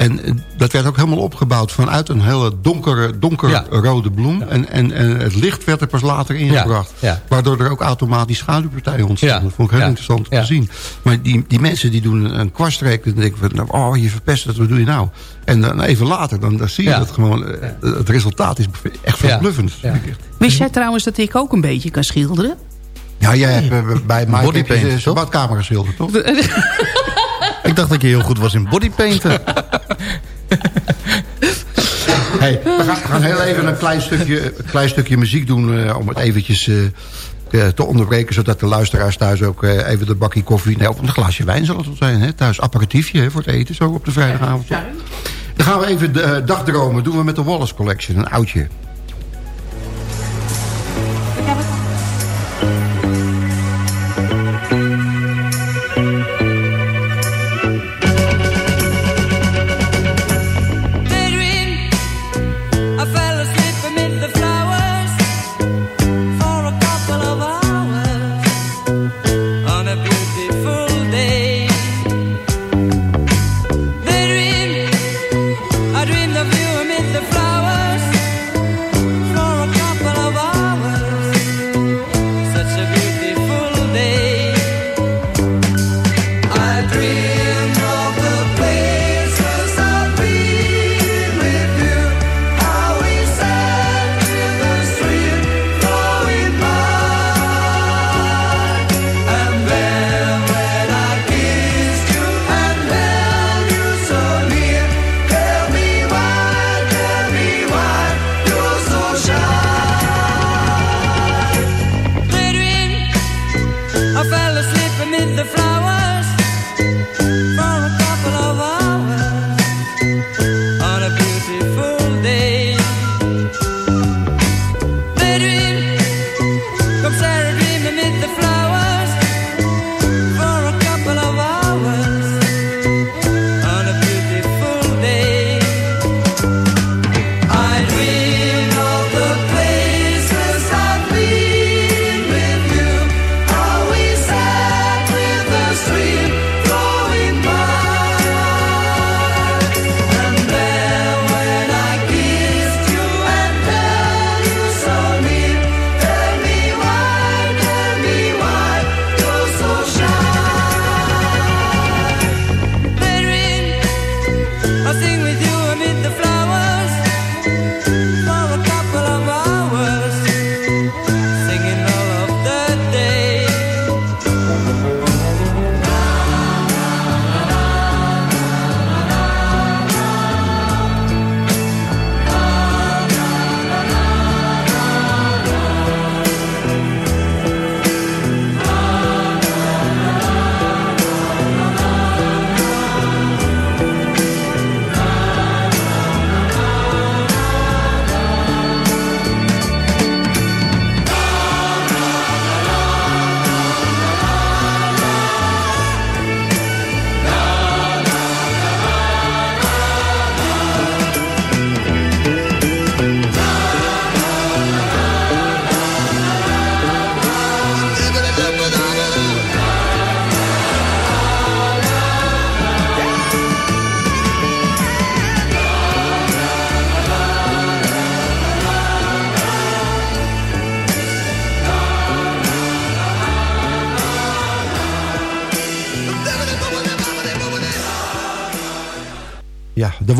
En eh, dat werd ook helemaal opgebouwd vanuit een hele donkere, donkerrode Ja. bloem. En, en, en het licht werd er pas later ingebracht. Ja, ja. Waardoor er ook automatisch schaduwpartijen ontstonden. Ja. Dat vond ik heel Ja. interessant om Ja. te zien. Maar die, die mensen die doen een kwastreek. Dan denk ik, van, nou, oh je verpest het, wat doe je nou? En dan even later, dan, dan zie je Ja. dat gewoon... eh, Het resultaat is echt verbluffend. Wist jij trouwens dat ik ook een beetje kan schilderen? Ja, jij hebt eh, bij mij heb je Bodypaint, de- zijn toch? badkamer geschilderd, toch? Ik dacht dat je heel goed was in bodypainten. Hey, we, gaan, we gaan heel even een klein stukje, een klein stukje muziek doen... eh, om het eventjes eh, eh, te onderbreken... zodat de luisteraars thuis ook eh, even de bakje koffie... Nee, of een glaasje wijn zal het wel zijn, hè? Thuis aperitiefje hè, voor het eten, zo op de vrijdagavond. Dan gaan we even de, dagdromen. doen we met de Wallace Collection, een oudje.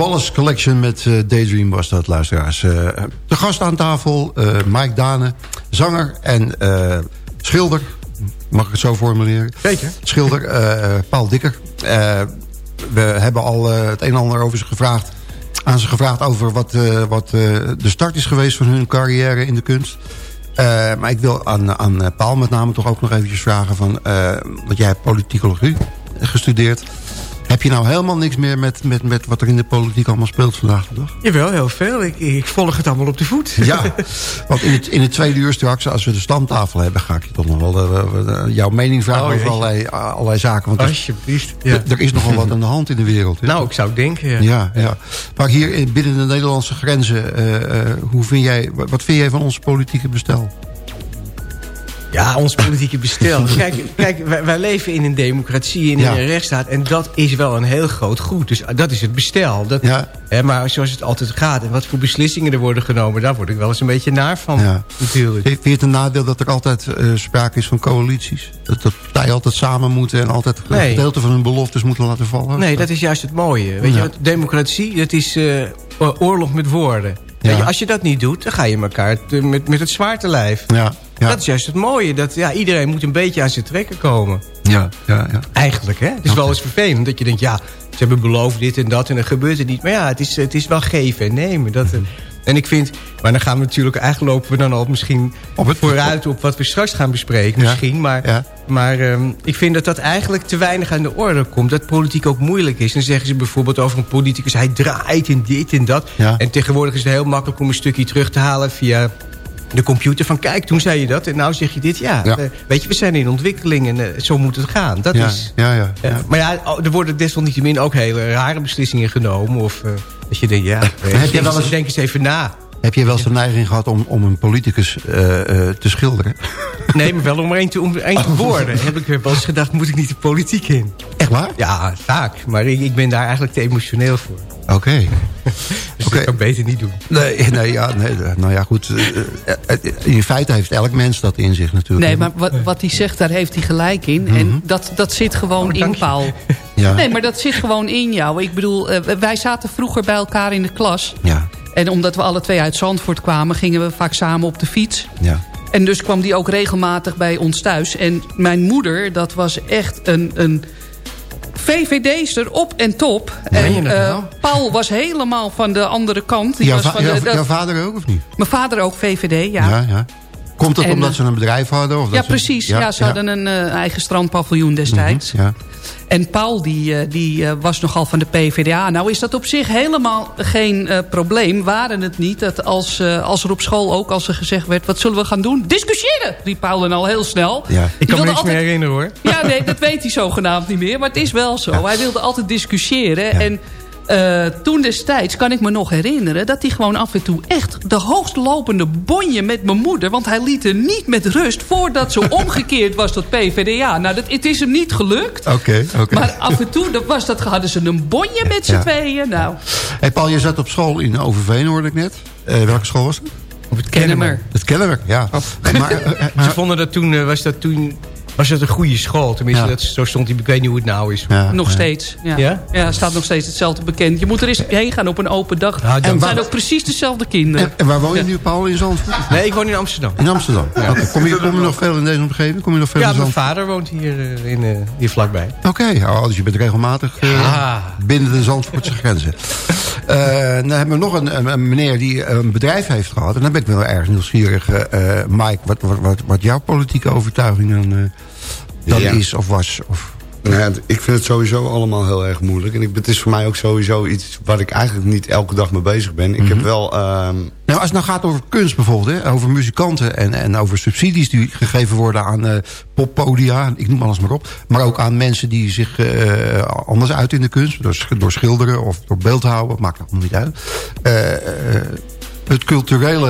Wallace Collection met eh, Daydream was dat, luisteraars. Eh, de gast aan tafel, eh, Mike Dane, zanger en schilder. Mag ik het zo formuleren? Zeker. Schilder, Paul Dikker. We hebben al het een en ander over ze gevraagd. Aan ze gevraagd over wat, wat de start is geweest van hun carrière in de kunst. Maar ik wil aan, aan Paul met name toch ook nog eventjes vragen van... want jij hebt politicologie gestudeerd. Heb je nou helemaal niks meer met, met, met wat er in de politiek allemaal speelt vandaag de dag? Jawel, heel veel. Ik, ik volg het allemaal op de voet. Ja, want in het, in het tweede uur straks, als we de stamtafel hebben... ga ik je toch nog wel eh, eh, jouw mening vragen Oh, over allerlei, allerlei zaken. Want Alsjeblieft. Ja. er is nogal wat aan de hand in de wereld. hè? Nou, ik zou denken. Ja. Ja, ja. Maar hier in- binnen de Nederlandse grenzen, eh, eh, hoe vind jij, wat vind jij van ons politieke bestel? Ja, ons politieke bestel. kijk, kijk wij, wij leven in een democratie en in Ja. een rechtsstaat. En dat is wel een heel groot goed. Dus dat is het bestel. Dat, Ja. hè, maar zoals het altijd gaat. En wat voor beslissingen er worden genomen. Daar word ik wel eens een beetje naar van. Ja. Natuurlijk. Vind je het een nadeel dat er altijd eh, sprake is van coalities? Dat, dat partijen altijd samen moeten en altijd een Nee. gedeelte van hun beloftes moeten laten vallen? Nee, dat is juist het mooie. Weet Ja. je, democratie, dat is eh, oorlog met woorden. Weet je, als je dat niet doet, dan ga je elkaar te- met, met het zwaar te lijf. Ja, ja. Dat is juist het mooie. Dat, ja, iedereen moet een beetje aan zijn trekken komen. Ja, ja, ja. Eigenlijk, hè? Het is wel eens vervelend dat je denkt... ja, ze hebben beloofd dit en dat en dan gebeurt het niet. Maar ja, het is, het is wel geven en nemen. Dat, eh, en ik vind... Maar dan gaan we natuurlijk... Eigenlijk lopen we dan al misschien Op het- vooruit op wat we straks gaan bespreken. Ja, Misschien. Maar, ja. maar ehm, ik vind dat dat eigenlijk te weinig aan de orde komt. Dat politiek ook moeilijk is. Dan zeggen ze bijvoorbeeld over een politicus... hij draait en dit en dat. Ja. En tegenwoordig is het heel makkelijk om een stukje terug te halen... via de computer van kijk, toen zei je dat en nou zeg je dit. Ja, Ja. eh, weet je, we zijn in ontwikkeling en eh, zo moet het gaan. Dat ja, is... ja, ja, Ja, ja. maar ja, oh, er worden desalniettemin ook hele rare beslissingen genomen. Of eh, dat je denkt, ja, eh, heb je denk, wel eens- denk eens even na. Heb je wel eens de neiging gehad om, om een politicus eh, eh, te schilderen? Nee, maar wel om er één te, om er te worden. Heb ik wel eens gedacht, moet ik niet de politiek in? Echt waar? Ja, vaak. Maar ik, ik ben daar eigenlijk te emotioneel voor. Oké. Dus Oké. dat kan ik beter niet doen. Nee, nee, ja, nee, nou ja, goed. eh, eh, eh, in feite heeft elk mens dat in zich natuurlijk. Nee, maar wat, wat hij zegt, daar heeft hij gelijk in. En dat, dat zit gewoon in, Paul. Ja. Nee, maar dat zit gewoon in jou. Ik bedoel, eh, wij zaten vroeger bij elkaar in de klas. Ja, En omdat we alle twee uit Zandvoort kwamen... gingen we vaak samen op de fiets. ja. En dus kwam die ook regelmatig bij ons thuis. En mijn moeder, dat was echt een... een VVD'ster op en top. Je en nou? Paul was helemaal van de andere kant. Die Jouw, was va- van de, jouw vader ook of niet? mijn vader ook VVD, ja. Ja, ja. Komt dat En, omdat eh, ze een bedrijf hadden? Of Ja, dat ze- precies. Ja, ze hadden een eh, eigen strandpaviljoen destijds. Mhm, Ja. En Paul die, eh, die eh, was nogal van de PvdA. Nou is dat op zich helemaal geen eh, probleem. Waren het niet dat als, eh, als er op school ook als er gezegd werd... wat zullen we gaan doen? Discussiëren, riep Paul dan al heel snel. Ja. Ik Die kan me niks meer herinneren hoor. Ja, nee, dat weet hij zogenaamd niet meer. Maar het is wel zo. Hij wilde altijd discussiëren. En eh, toen destijds kan ik me nog herinneren... dat hij gewoon af en toe echt de hoogstlopende bonje met mijn moeder... want hij liet er niet met rust voordat ze omgekeerd was tot PvdA. Nou, dat, het is hem niet gelukt. Oké, oké. Maar af en toe dat was dat, hadden ze een bonje met z'n Ja. tweeën. Nou, Hey Paul, je zat op school in Overveen, hoorde ik net. Eh, welke school was het? Op het Kennemer. Het Kennemer, ja. Maar, eh, eh, Ze maar- vonden dat toen, was dat toen was dat een goede school. Tenminste, Ja. dat, zo stond hij. Ik weet niet hoe het nou is. ja, nog ja. steeds. Ja. Ja? Ja? staat nog steeds hetzelfde bekend. Je moet er eens heen gaan op een open dag. En het zijn ook precies dezelfde kinderen. En, en waar woon je nu, Paul, in Zandvoort? Nee, ik woon in Amsterdam. In Amsterdam. Kom, je, kom je nog veel in deze omgeving? Kom je nog veel Ja, in mijn vader woont hier, eh, in, eh, hier vlakbij. Oké, oh, dus je bent regelmatig eh, Ja. binnen de Zandvoortse grenzen. Eh, dan hebben we nog een, een, een meneer die een bedrijf heeft gehad. En dan ben ik wel erg nieuwsgierig. Mike, wat, wat, wat, wat jouw politieke overtuiging dan, Ja. is of was? Of... Nou ik vind het sowieso allemaal heel erg moeilijk. En ik, het is voor mij ook sowieso iets waar ik eigenlijk niet elke dag mee bezig ben. Ik heb wel... ehm, Nou, als het nou gaat over kunst bijvoorbeeld, hè, over muzikanten en, en over subsidies die gegeven worden aan eh, poppodia, ik noem alles maar op. Maar ook aan mensen die zich eh, anders uit in de kunst, door, sch- door schilderen of door beeldhouden, maakt allemaal niet uit. Eh, het culturele,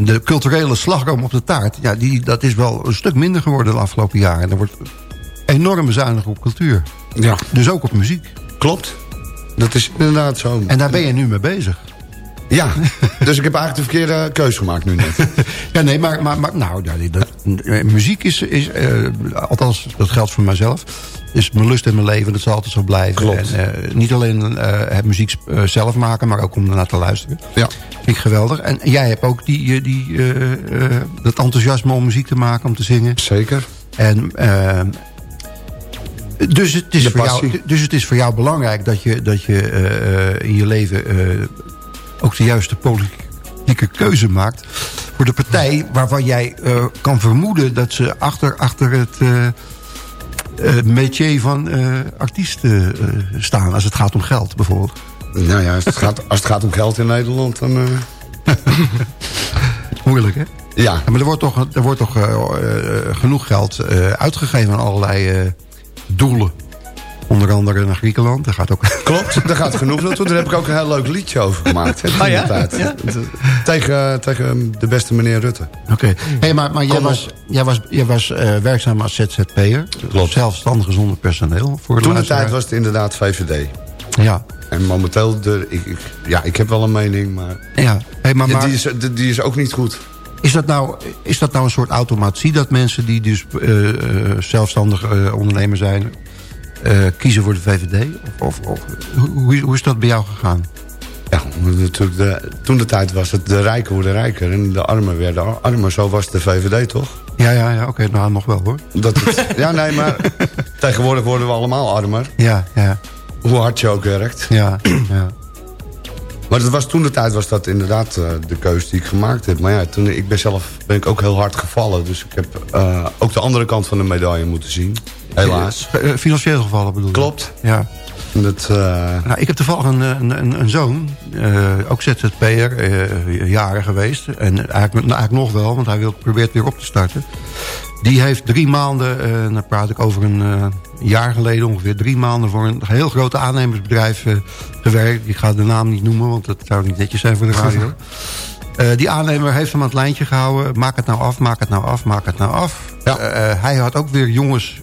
de culturele slagroom op de taart, ja, die, dat is wel een stuk minder geworden de afgelopen jaren. Er wordt enorm bezuinigd op cultuur. ja, Dus ook op muziek. klopt. Dat is inderdaad zo. En daar ben je nu mee bezig. Ja, dus ik heb eigenlijk de verkeerde keuze gemaakt nu net. Ja, nee, maar, maar, maar nou, dat, muziek is, is eh, althans, dat geldt voor mijzelf. Is mijn lust in mijn leven. Dat zal altijd zo blijven. Klopt. En, eh, niet alleen eh, het muziek eh, zelf maken, maar ook om ernaar te luisteren. Ja. Vind ik geweldig. En jij hebt ook die, die, dat enthousiasme om muziek te maken, om te zingen. Zeker. En, dus, het is voor jou, dus het is voor jou belangrijk dat je, dat je in je leven ook de juiste politieke keuze maakt. Voor de partij waarvan jij kan vermoeden dat ze achter, achter het eh métier van eh artiesten eh, staan. Als het gaat om geld bijvoorbeeld. Nou ja, als het gaat, als het gaat om geld in Nederland, dan... Moeilijk hè? ja. maar er wordt toch, er wordt toch genoeg geld uitgegeven aan allerlei doelen. Onder andere naar Griekenland. Daar gaat ook... Klopt, daar gaat genoeg naartoe. Daar heb ik ook een heel leuk liedje over gemaakt. hè, Oh ja? Ja? Tegen, tegen de beste meneer Rutte. Oké. Hey, maar maar jij Kom was, jij was, jij was eh, werkzaam als ZZP'er. Klopt. Zelfstandig zonder personeel. Voor de Toen de tijd was het inderdaad VVD. Ja. En momenteel, de, ik, ik- ja, ik heb wel een mening, maar, Ja. Hey, maar, ja, maar die, is, die, die is ook niet goed. is, dat nou, is dat nou een soort automatie... dat mensen die dus eh, eh, zelfstandig eh, ondernemer zijn... eh, kiezen voor de VVD? Of, of, of hoe, hoe is- dat bij jou gegaan? Ja, natuurlijk de, toen de tijd was het de rijken worden rijker en de armen werden armer. Zo was de VVD toch? Ja, ja, ja oké, nou nog wel hoor. Dat het, ja, nee, maar tegenwoordig worden we allemaal armer. Ja, ja, Hoe hard je ook werkt. ja. ja. Maar dat was, toen de tijd was dat inderdaad eh, de keuze die ik gemaakt heb. Maar ja, toen, ik ben zelf ben ik ook heel hard gevallen. Dus ik heb eh, ook de andere kant van de medaille moeten zien. Helaas. Eh, Financieel gevallen bedoel je? Klopt. Ja. Dat, Nou, ik heb toevallig een, een, een, een zoon, eh, ook ZZP'er, eh jaren geweest. En eigenlijk, nou, eigenlijk nog wel, want hij wil, probeert weer op te starten. Die heeft drie maanden, eh dan praat ik over een eh, jaar geleden ongeveer... drie maanden voor een heel groot aannemersbedrijf eh, gewerkt. Ik ga de naam niet noemen, want dat zou niet netjes zijn voor de radio. Die aannemer heeft hem aan het lijntje gehouden. Maak het nou af, maak het nou af, maak het nou af. Ja. Hij had ook weer jongens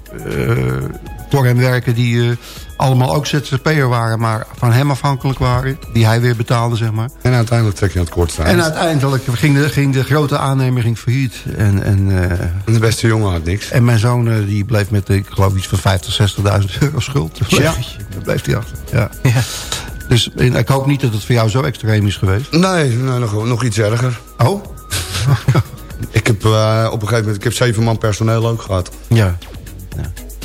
voor hem werken... die allemaal ook ZZP'er waren... maar van hem afhankelijk waren. Die hij weer betaalde, zeg maar. en uiteindelijk trek je aan het kortste En uiteindelijk ging de, ging de grote aannemer ging failliet. En, en, eh, En de beste jongen had niks. en mijn zoon eh, die bleef met, ik geloof, iets van 50, 60.000 euro schuld. Daar bleef, Ja. hij- daar bleef hij achter. Ja. Dus en ik hoop niet dat het voor jou zo extreem is geweest. Nee, nee nog, nog iets erger. Oh? Ik heb eh, op een gegeven moment ik heb zeven man personeel ook gehad. Ja.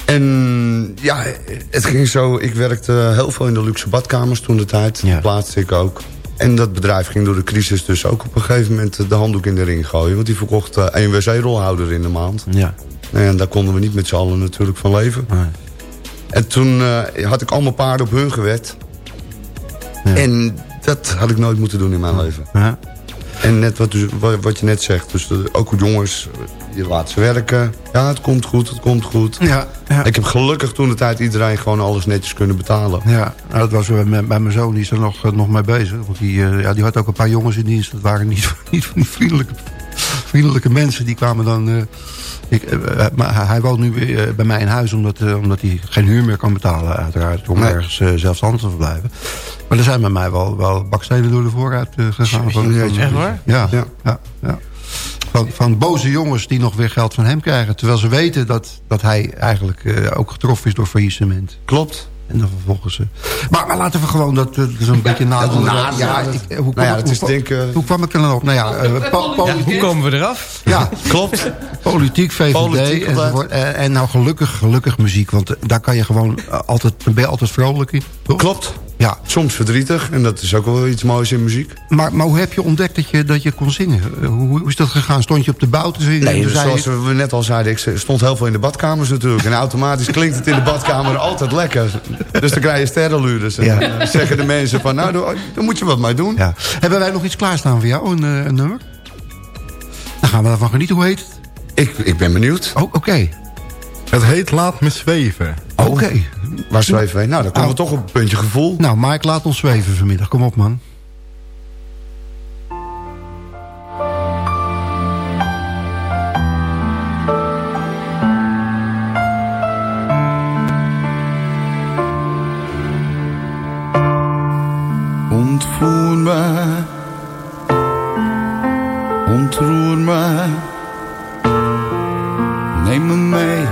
En ja, het ging zo. Ik werkte heel veel in de luxe badkamers toen de tijd. Ja. Plaatste ik ook. En dat bedrijf ging door de crisis dus ook op een gegeven moment de handdoek in de ring gooien. Want die verkocht eh, één wc-rolhouder in de maand. Ja. En daar konden we niet met z'n allen natuurlijk van leven. Nee. En toen eh, had ik allemaal paarden op hun gewet. Ja. En dat had ik nooit moeten doen in mijn leven. Ja. En net wat, wat je net zegt, dus ook jongens, je laat ze werken. Ja, het komt goed, het komt goed. Ja, ja. Ik heb gelukkig toen de tijd iedereen gewoon alles netjes kunnen betalen. Ja, nou, dat was bij, mijn- bij mijn zoon, die is er nog, eh, nog mee bezig. Want die, eh, ja, die had ook een paar jongens in dienst. Dat waren niet, niet van die vriendelijke, vriendelijke mensen. Die kwamen dan... eh, ik, eh, maar hij- woont nu weer, eh, bij mij in huis omdat, eh, omdat hij geen huur meer kan betalen uiteraard. Om Nee. ergens eh, zelfstandig te verblijven. Maar er zijn bij mij wel, wel bakstenen door de eh, gegaan. Van, Echt Ja, ja. Ja. ja, Van, van boze jongens die nog weer geld van hem krijgen. Terwijl ze weten dat, dat hij eigenlijk eh, ook getroffen is door faillissement. Klopt. En dan vervolgens... eh, maar, maar laten we gewoon dat, zo'n beetje nadeel, ja, ik, hoe, Nou ja, het is hoe, denk ik, eh, hoe kwam ik er dan op? Nou ja, eh, po- Ja, politiek, hoe komen we eraf? ja, Klopt. politiek, VVD Politiek, enzovoort. En, en nou gelukkig, gelukkig muziek. Want daar kan je gewoon altijd, ben je altijd vrolijk in. toch? Klopt. Ja, Soms verdrietig. En dat is ook wel iets moois in muziek. maar, maar hoe heb je ontdekt dat je, dat je kon zingen? Eh, Hoe, hoe is dat gegaan? Stond je op de bouw te zingen? En Nee, dus je- zoals we net al zeiden, ik stond heel veel in de badkamers natuurlijk. En automatisch klinkt het in de badkamer altijd lekker. Dus dan krijg je sterrenlures. En Ja. dan zeggen de mensen van, nou, daar- daar moet je wat mee doen. Ja. Hebben wij nog iets klaarstaan voor jou, een, eh, een nummer? Dan gaan we daarvan genieten. Hoe heet het? Ik, ik ben benieuwd. Oh, oké. Het heet Laat me zweven. Oké. Waar zweven wij? Nou, dan komen we toch op een puntje gevoel. Nou, Mike, laat ons zweven vanmiddag. Kom op, man. Ontvoer me, ontroer me, neem me mee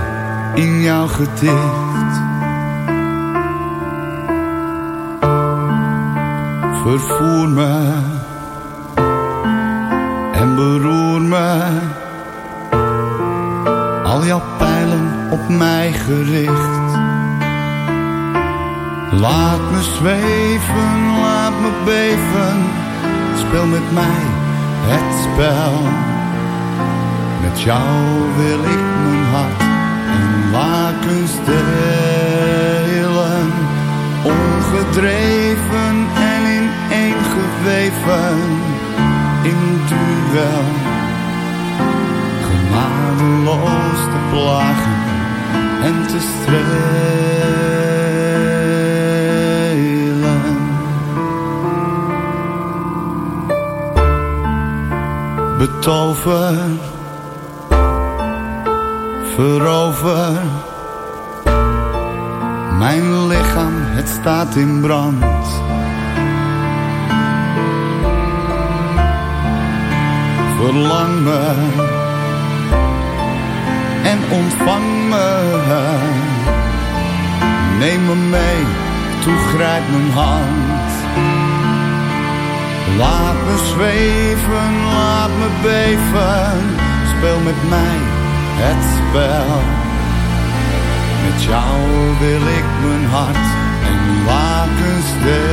in jouw gedicht. Vervoer me en beroer me. Al jouw pijlen op mij gericht. Laat me zweven, laat me beven. Speel met mij het spel. Met jou wil ik mijn hart en lakens delen. Ongedreven en ineengeweven in duel. Genadeloos te plagen en te strelen. Betover, verover. Mijn lichaam, het staat in brand. Verlang me en ontvang me. Neem me mee, toegrijp mijn hand. Laat me zweven, laat me beven. Speel met mij het spel. Met jou wil ik mijn hart en lakens delen.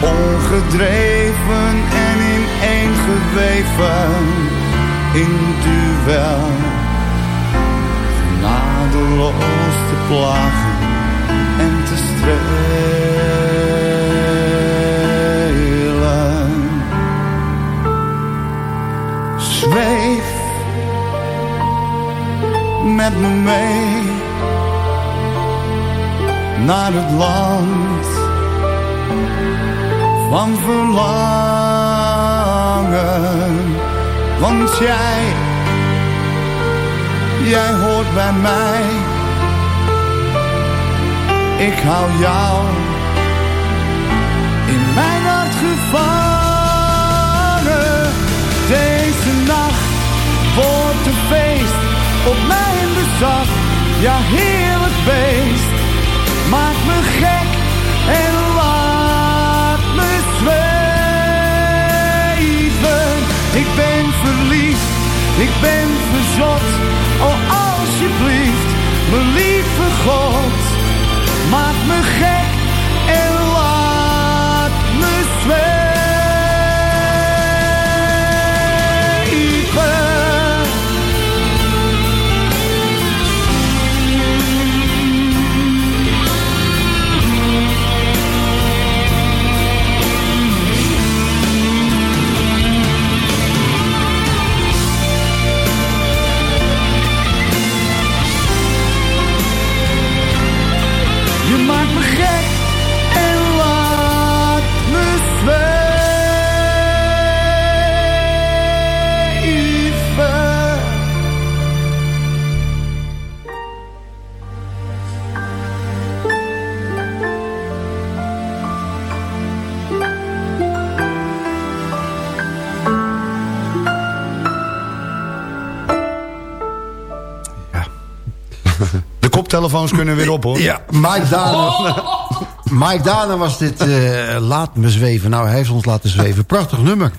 Ongedreven en ineengeweven in duel. Genadeloos te plagen en te strelen. Zweef met me mee naar het land van verlangen. Want jij, jij hoort bij mij. Ik hou jou in mijn hart gevangen. Deze nacht wordt een feest op mijn bezag. Ja, heerlijk beest. Maak me gek en ik ben verzot. Oh, alsjeblieft, mijn lieve God. Maak me gek De koptelefoons kunnen weer op, hoor. Ja, Mike Dana. Mike Dana was dit eh, Laat me zweven. Nou, hij heeft ons laten zweven. Prachtig nummer.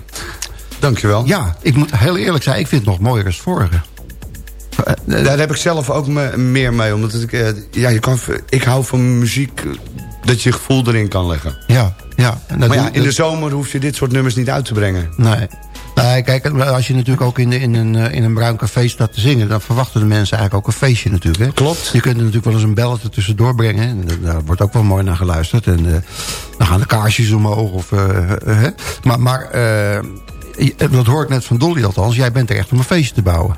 Dankjewel. Ja, ik moet heel eerlijk zijn. Ik vind het nog mooier als het vorige. Daar heb ik zelf ook me- meer mee. Omdat ik, eh, ja, je kan, ik hou van muziek eh, dat je je gevoel erin kan leggen. Ja, ja. En dat Maar ja, in de zomer hoef je dit soort nummers niet uit te brengen. Nee. Nee, kijk, als je natuurlijk ook in, de, in, een, eh, in een bruin café staat te zingen... dan verwachten de mensen eigenlijk ook een feestje natuurlijk. Hè? Klopt. Je kunt er natuurlijk wel eens een belletje tussendoor brengen. En daar- wordt ook wel mooi naar geluisterd. En eh, dan gaan de kaarsjes omhoog. Of, eh, hè? Maar, maar dat hoor ik net van Dolly althans. Jij bent er echt om een feestje te bouwen.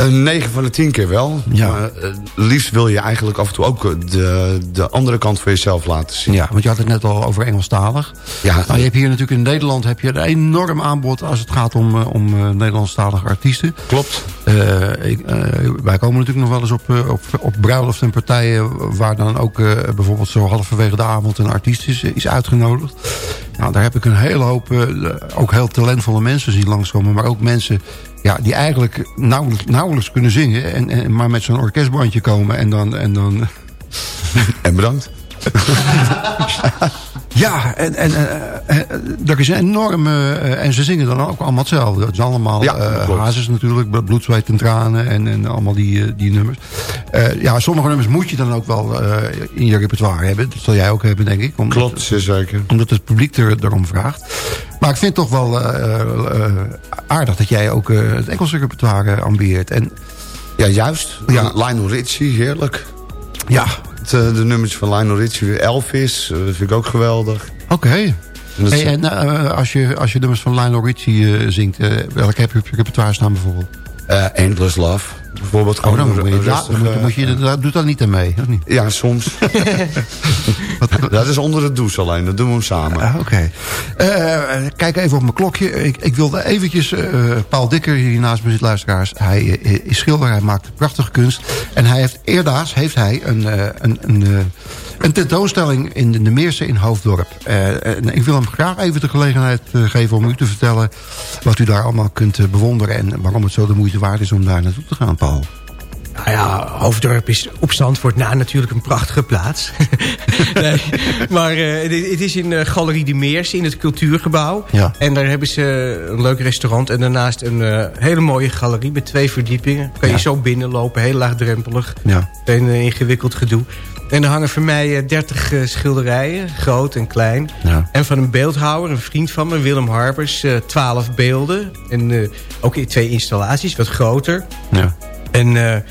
Een 9 van de 10 keer wel. Ja. Maar eh, liefst wil je eigenlijk af en toe ook eh, de, de andere kant van jezelf laten zien. Ja, want je had het net al over Engelstalig. Ja. Nou, je hebt hier natuurlijk in Nederland heb je een enorm aanbod... als het gaat om, eh, om eh, Nederlandstalige artiesten. Klopt. Eh, ik, eh, wij komen natuurlijk nog wel eens op, eh, op, op bruiloft en partijen... waar dan ook eh, bijvoorbeeld zo halverwege de avond een artiest is, is uitgenodigd. Nou, daar heb ik een hele hoop, eh, ook heel talentvolle mensen zien langskomen... maar ook mensen ja, die eigenlijk nauwelijks, nauwelijks kunnen zingen... En, en, maar met zo'n orkestbandje komen en dan... En dan En bedankt. Ja, en, en eh, eh, er is een enorme... eh, en ze zingen dan ook allemaal hetzelfde. Het is allemaal Ja, eh, hazes natuurlijk. Bloed, zweet en tranen. En, en allemaal die, eh, die nummers. Eh, ja, sommige nummers moet je dan ook wel eh, in je repertoire hebben. Dat zal jij ook hebben, denk ik. Omdat, Klopt, zeker. Omdat het publiek er, erom vraagt. Maar ik vind het toch wel eh, eh, aardig dat jij ook eh, het Engelse repertoire ambieert. En Ja, juist. Ja. Lionel Richie, heerlijk. ja, Eh, de nummers van Lionel Richie, Elvis, eh, dat vind ik ook geweldig. oké. En Hey, eh, als, je, als je nummers van Lionel Richie zingt, welke heb je op je repertoire staan bijvoorbeeld? Endless Love, bijvoorbeeld. Oh, dan, moet je, moet, moet doet dat niet aan mee, of niet? Ja, soms. dat is onder het douche alleen, dat doen we hem samen. Ah, Oké. Kijk even op mijn klokje. Ik, ik wilde eventjes... Paul Dikker, hier naast me zit, luisteraars... hij is schilder, hij maakt prachtige kunst. En hij heeft eerdaars heeft hij een, eh, een, een, eh, een tentoonstelling in de Meersen in Hoofddorp. Eh, en ik wil hem graag even de gelegenheid geven om u te vertellen... wat u daar allemaal kunt bewonderen... en waarom het zo de moeite waard is om daar naartoe te gaan, Paul. Nou ja, Hoofddorp is op Zandvoort na natuurlijk een prachtige plaats. nee, maar eh, het, is in eh, Galerie de Meers in het Cultuurgebouw. Ja. En daar hebben ze een leuk restaurant en daarnaast een eh, hele mooie galerie met twee verdiepingen. Kan je zo binnenlopen, heel laagdrempelig. Ja. Geen ingewikkeld gedoe. En er hangen voor mij eh, 30 eh, schilderijen, groot en klein. Ja. En van een beeldhouwer, een vriend van me, Willem Harbers, eh 12 beelden. En ook in twee installaties, wat groter. Ja. En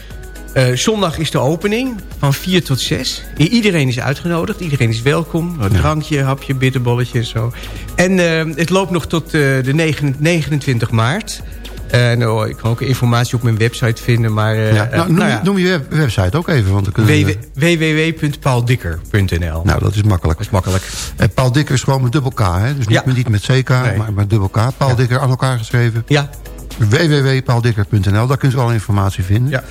eh, zondag is de opening van 4 tot 6. I- Iedereen is uitgenodigd. Iedereen is welkom. Een drankje, hapje, bitterbolletje en zo. En eh, het loopt nog tot eh, de 9 29 maart. En oh, ik kan ook informatie op mijn website vinden. Maar, Ja. eh, Nou, noem, nou je- ja, noem je web- website ook even. Want we- www.paaldikker.nl Nou, dat is makkelijk. Dat is makkelijk. Eh, Paul Dikker is gewoon met dubbel K, hè? Dus niet, met- niet met CK, Nee. maar met dubbel K. Paul Dikker aan elkaar geschreven. Ja, www.paaldikker.nl, daar kunt u alle informatie vinden. Ja.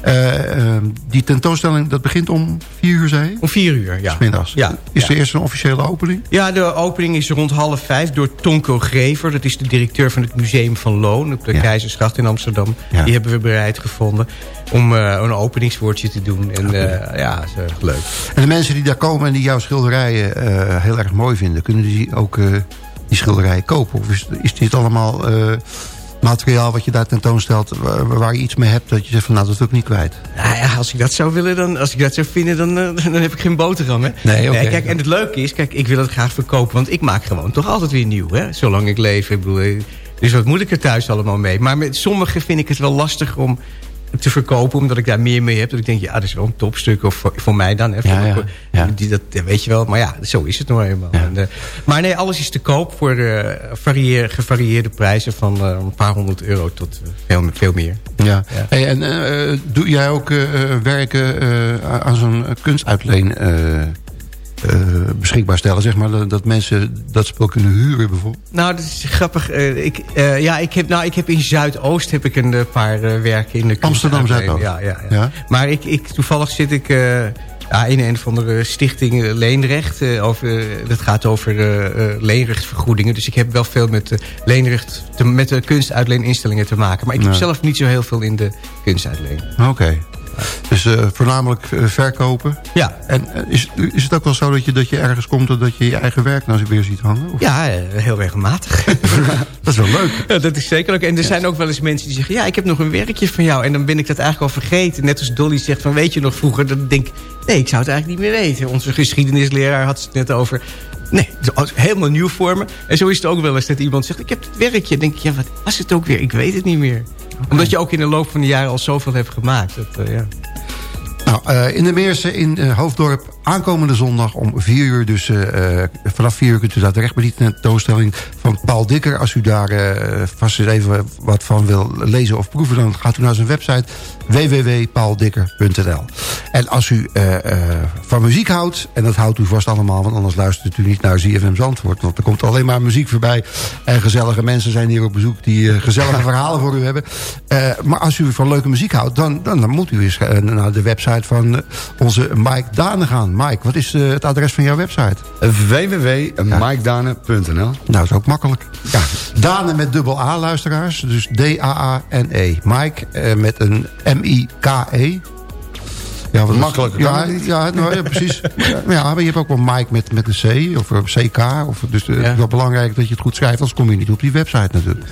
Eh, ehm, die tentoonstelling, dat begint om vier uur, zei je? om 4 uur. Ja. Smiddags. Ja, Is ja. er eerst een officiële opening? Ja, de opening is rond half vijf door Tonko Grever. Dat is de directeur van het Museum van Loon op de Ja. Keizersgracht in Amsterdam. Die hebben we bereid gevonden om eh, een openingswoordje te doen. En eh, ja, dat is erg leuk. En de mensen die daar komen en die jouw schilderijen eh, heel erg mooi vinden... kunnen die ook eh, die schilderijen kopen? Of is, is dit allemaal eh, materiaal wat je daar tentoonstelt... Waar, waar je iets mee hebt dat je zegt van nou, dat wil ik niet kwijt? Nou ja, als ik dat zou willen, dan, als ik dat zou vinden, dan, eh, dan heb ik geen boterham. Hè? Nee, oké. kijk, en het leuke is, kijk, ik wil het graag verkopen, want ik maak gewoon toch altijd weer nieuw, hè? Zolang ik leef. Ik bedoel, eh, dus wat moet ik er thuis allemaal mee? Maar met sommige vind ik het wel lastig om te verkopen, omdat ik daar meer mee heb. Dat ik denk, ja, dat is wel een topstuk, of voor, voor mij dan. Hè, Ja, Voor- ja, voor- ja. Die, dat weet je wel, maar ja, zo is het nou eenmaal. En, eh, maar nee, alles is te koop voor eh, varieer- gevarieerde prijzen van eh, een paar honderd euro tot veel, veel meer. Ja. Hey, en doe jij ook werken aan zo'n kunstuitleen beschikbaar stellen? Zeg maar, dat, mensen dat spel kunnen huren bijvoorbeeld? Nou, dat is grappig. Eh, ik, eh, ja, ik, heb, nou, ik heb in Zuidoost heb ik een eh, paar eh, werken in de Amsterdam. Zuidoost? Ja, ja, ja. Ja? Maar ik, ik, toevallig zit ik eh, ja, in een of andere stichting eh, leenrecht. eh, over, dat gaat over eh, eh, leenrechtvergoedingen. Dus ik heb wel veel met uh, leenrecht, te, met de kunstuitleeninstellingen te maken. Maar ik heb zelf niet zo heel veel in de kunstuitleen. Oké. Dus eh, voornamelijk eh, verkopen. Ja. En eh, is, is het ook wel zo dat je, dat je ergens komt... dat je je eigen werk nou weer ziet hangen? Of- Ja, heel regelmatig. Dat is wel leuk. Ja, dat is zeker ook. En er zijn ook wel eens mensen die zeggen... ja, ik heb nog een werkje van jou. En dan ben ik dat eigenlijk al vergeten. Net als Dolly zegt van, weet je nog vroeger? Dan denk ik, nee, ik zou het eigenlijk niet meer weten. Onze geschiedenisleraar had het net over... Nee, het is helemaal nieuw voor me. En zo is het ook wel eens dat iemand zegt... ik heb het werkje. Dan denk ik, ja, wat was het ook weer? Ik weet het niet meer. Omdat je ook in de loop van de jaren al zoveel hebt gemaakt. Dat, eh, ja. Nou, eh, in de Meersen in eh, Hoofddorp aankomende zondag om 4 uur. Dus vanaf 4 uur kunt u daar terecht bij die tentoonstelling van Paul Dikker. Als u daar vast eens even wat van wil lezen of proeven... dan gaat u naar zijn website www.paaldikker.nl En als u eh, eh, van muziek houdt, en dat houdt u vast allemaal... want anders luistert u niet naar ZFM Zandvoort. Want er komt alleen maar muziek voorbij. En gezellige mensen zijn hier op bezoek... die eh, gezellige verhalen voor u hebben. Maar als u van leuke muziek houdt... dan, dan, dan moet u eens naar de website van onze Mike Dane gaan. Mike, wat is het adres van jouw website? www.mikedane.nl Nou, dat is ook makkelijk. Ja, Dane met dubbel A, luisteraars. Dus D-A-A-N-E. Mike met een M-I-K-E. Ja, wat Makkelijker Ja, ja, nou, ja precies. Maar ja, maar je hebt ook wel Mike met, met een C of een CK. Of, dus eh, het is wel belangrijk dat je het goed schrijft. Anders kom je niet op die website natuurlijk.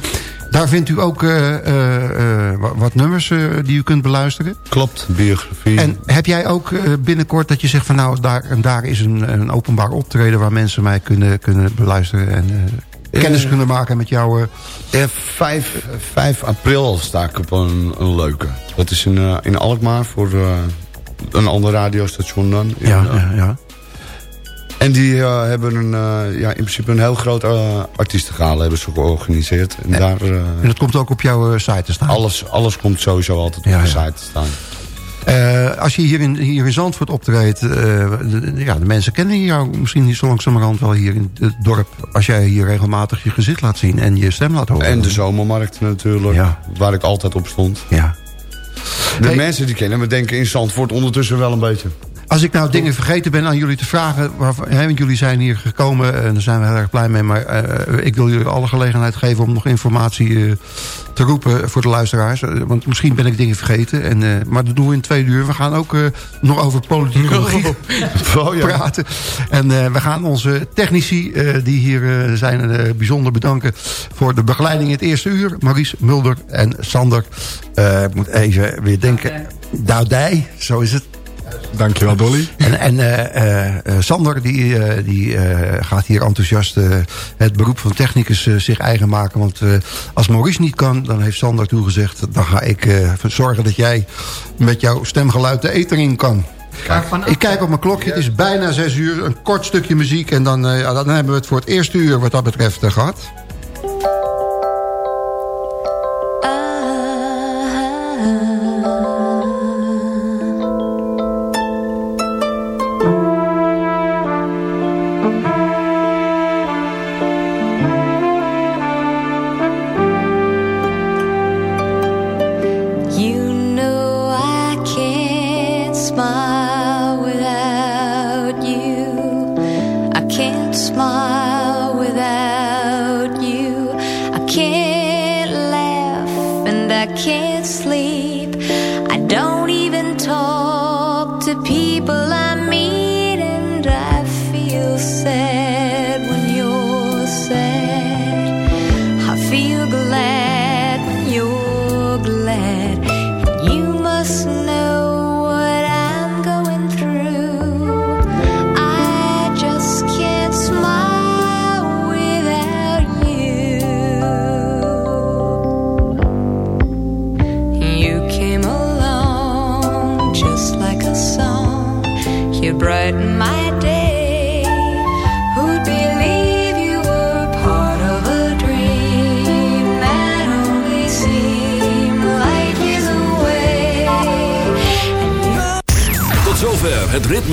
Daar vindt u ook eh, eh, eh, wa- wat nummers eh, die u kunt beluisteren. Klopt, biografie. En heb jij ook eh, binnenkort dat je zegt van nou, daar, en daar is een, een openbaar optreden waar mensen mij kunnen, kunnen beluisteren en eh, kennis Eh, kunnen maken met jou. eh, Ja, 5, 5 april sta ik op een, een leuke. Dat is in, eh, in Alkmaar voor eh, een ander radiostation dan. In, Ja, ja, ja. En die hebben een, ja, in principe een heel groot uh, artiestengala hebben ze georganiseerd. En, daar, En dat komt ook op jouw site te staan. alles, alles komt sowieso altijd op Ja, de site te staan. Eh, als je hier in, hier in Zandvoort optreedt, eh, de, ja, de mensen kennen jou misschien niet zo langzamerhand wel hier in het dorp. Als jij hier regelmatig je gezicht laat zien en je stem laat horen. En de zomermarkten natuurlijk, waar ik altijd op stond. Ja. De Hey. mensen die kennen me denken in Zandvoort ondertussen wel een beetje. Als ik nou dingen vergeten ben aan jullie te vragen... Waarvan, hè, want jullie zijn hier gekomen en daar zijn we heel erg blij mee... maar eh, ik wil jullie alle gelegenheid geven om nog informatie eh, te roepen voor de luisteraars. Eh, want misschien ben ik dingen vergeten. En, eh, maar dat doen we in twee uur. We gaan ook eh, nog over politicologie Oh, ja. praten. En eh, we gaan onze technici eh, die hier eh, zijn eh, bijzonder bedanken... voor de begeleiding in het eerste uur. Maurice Mulder en Sander. Eh, ik moet even weer denken. Doudij, zo is het. Dankjewel, Dolly. En, en eh, eh, eh, Sander die, eh, die eh, gaat hier enthousiast eh, het beroep van technicus zich eigen maken. Want eh, als Maurice niet kan, dan heeft Sander toegezegd... dan ga ik eh, zorgen dat jij met jouw stemgeluid de eter in kan. Ik kijk op mijn klokje, het is bijna zes uur. Een kort stukje muziek en dan, eh, ja, dan hebben we het voor het eerste uur wat dat betreft eh, gehad.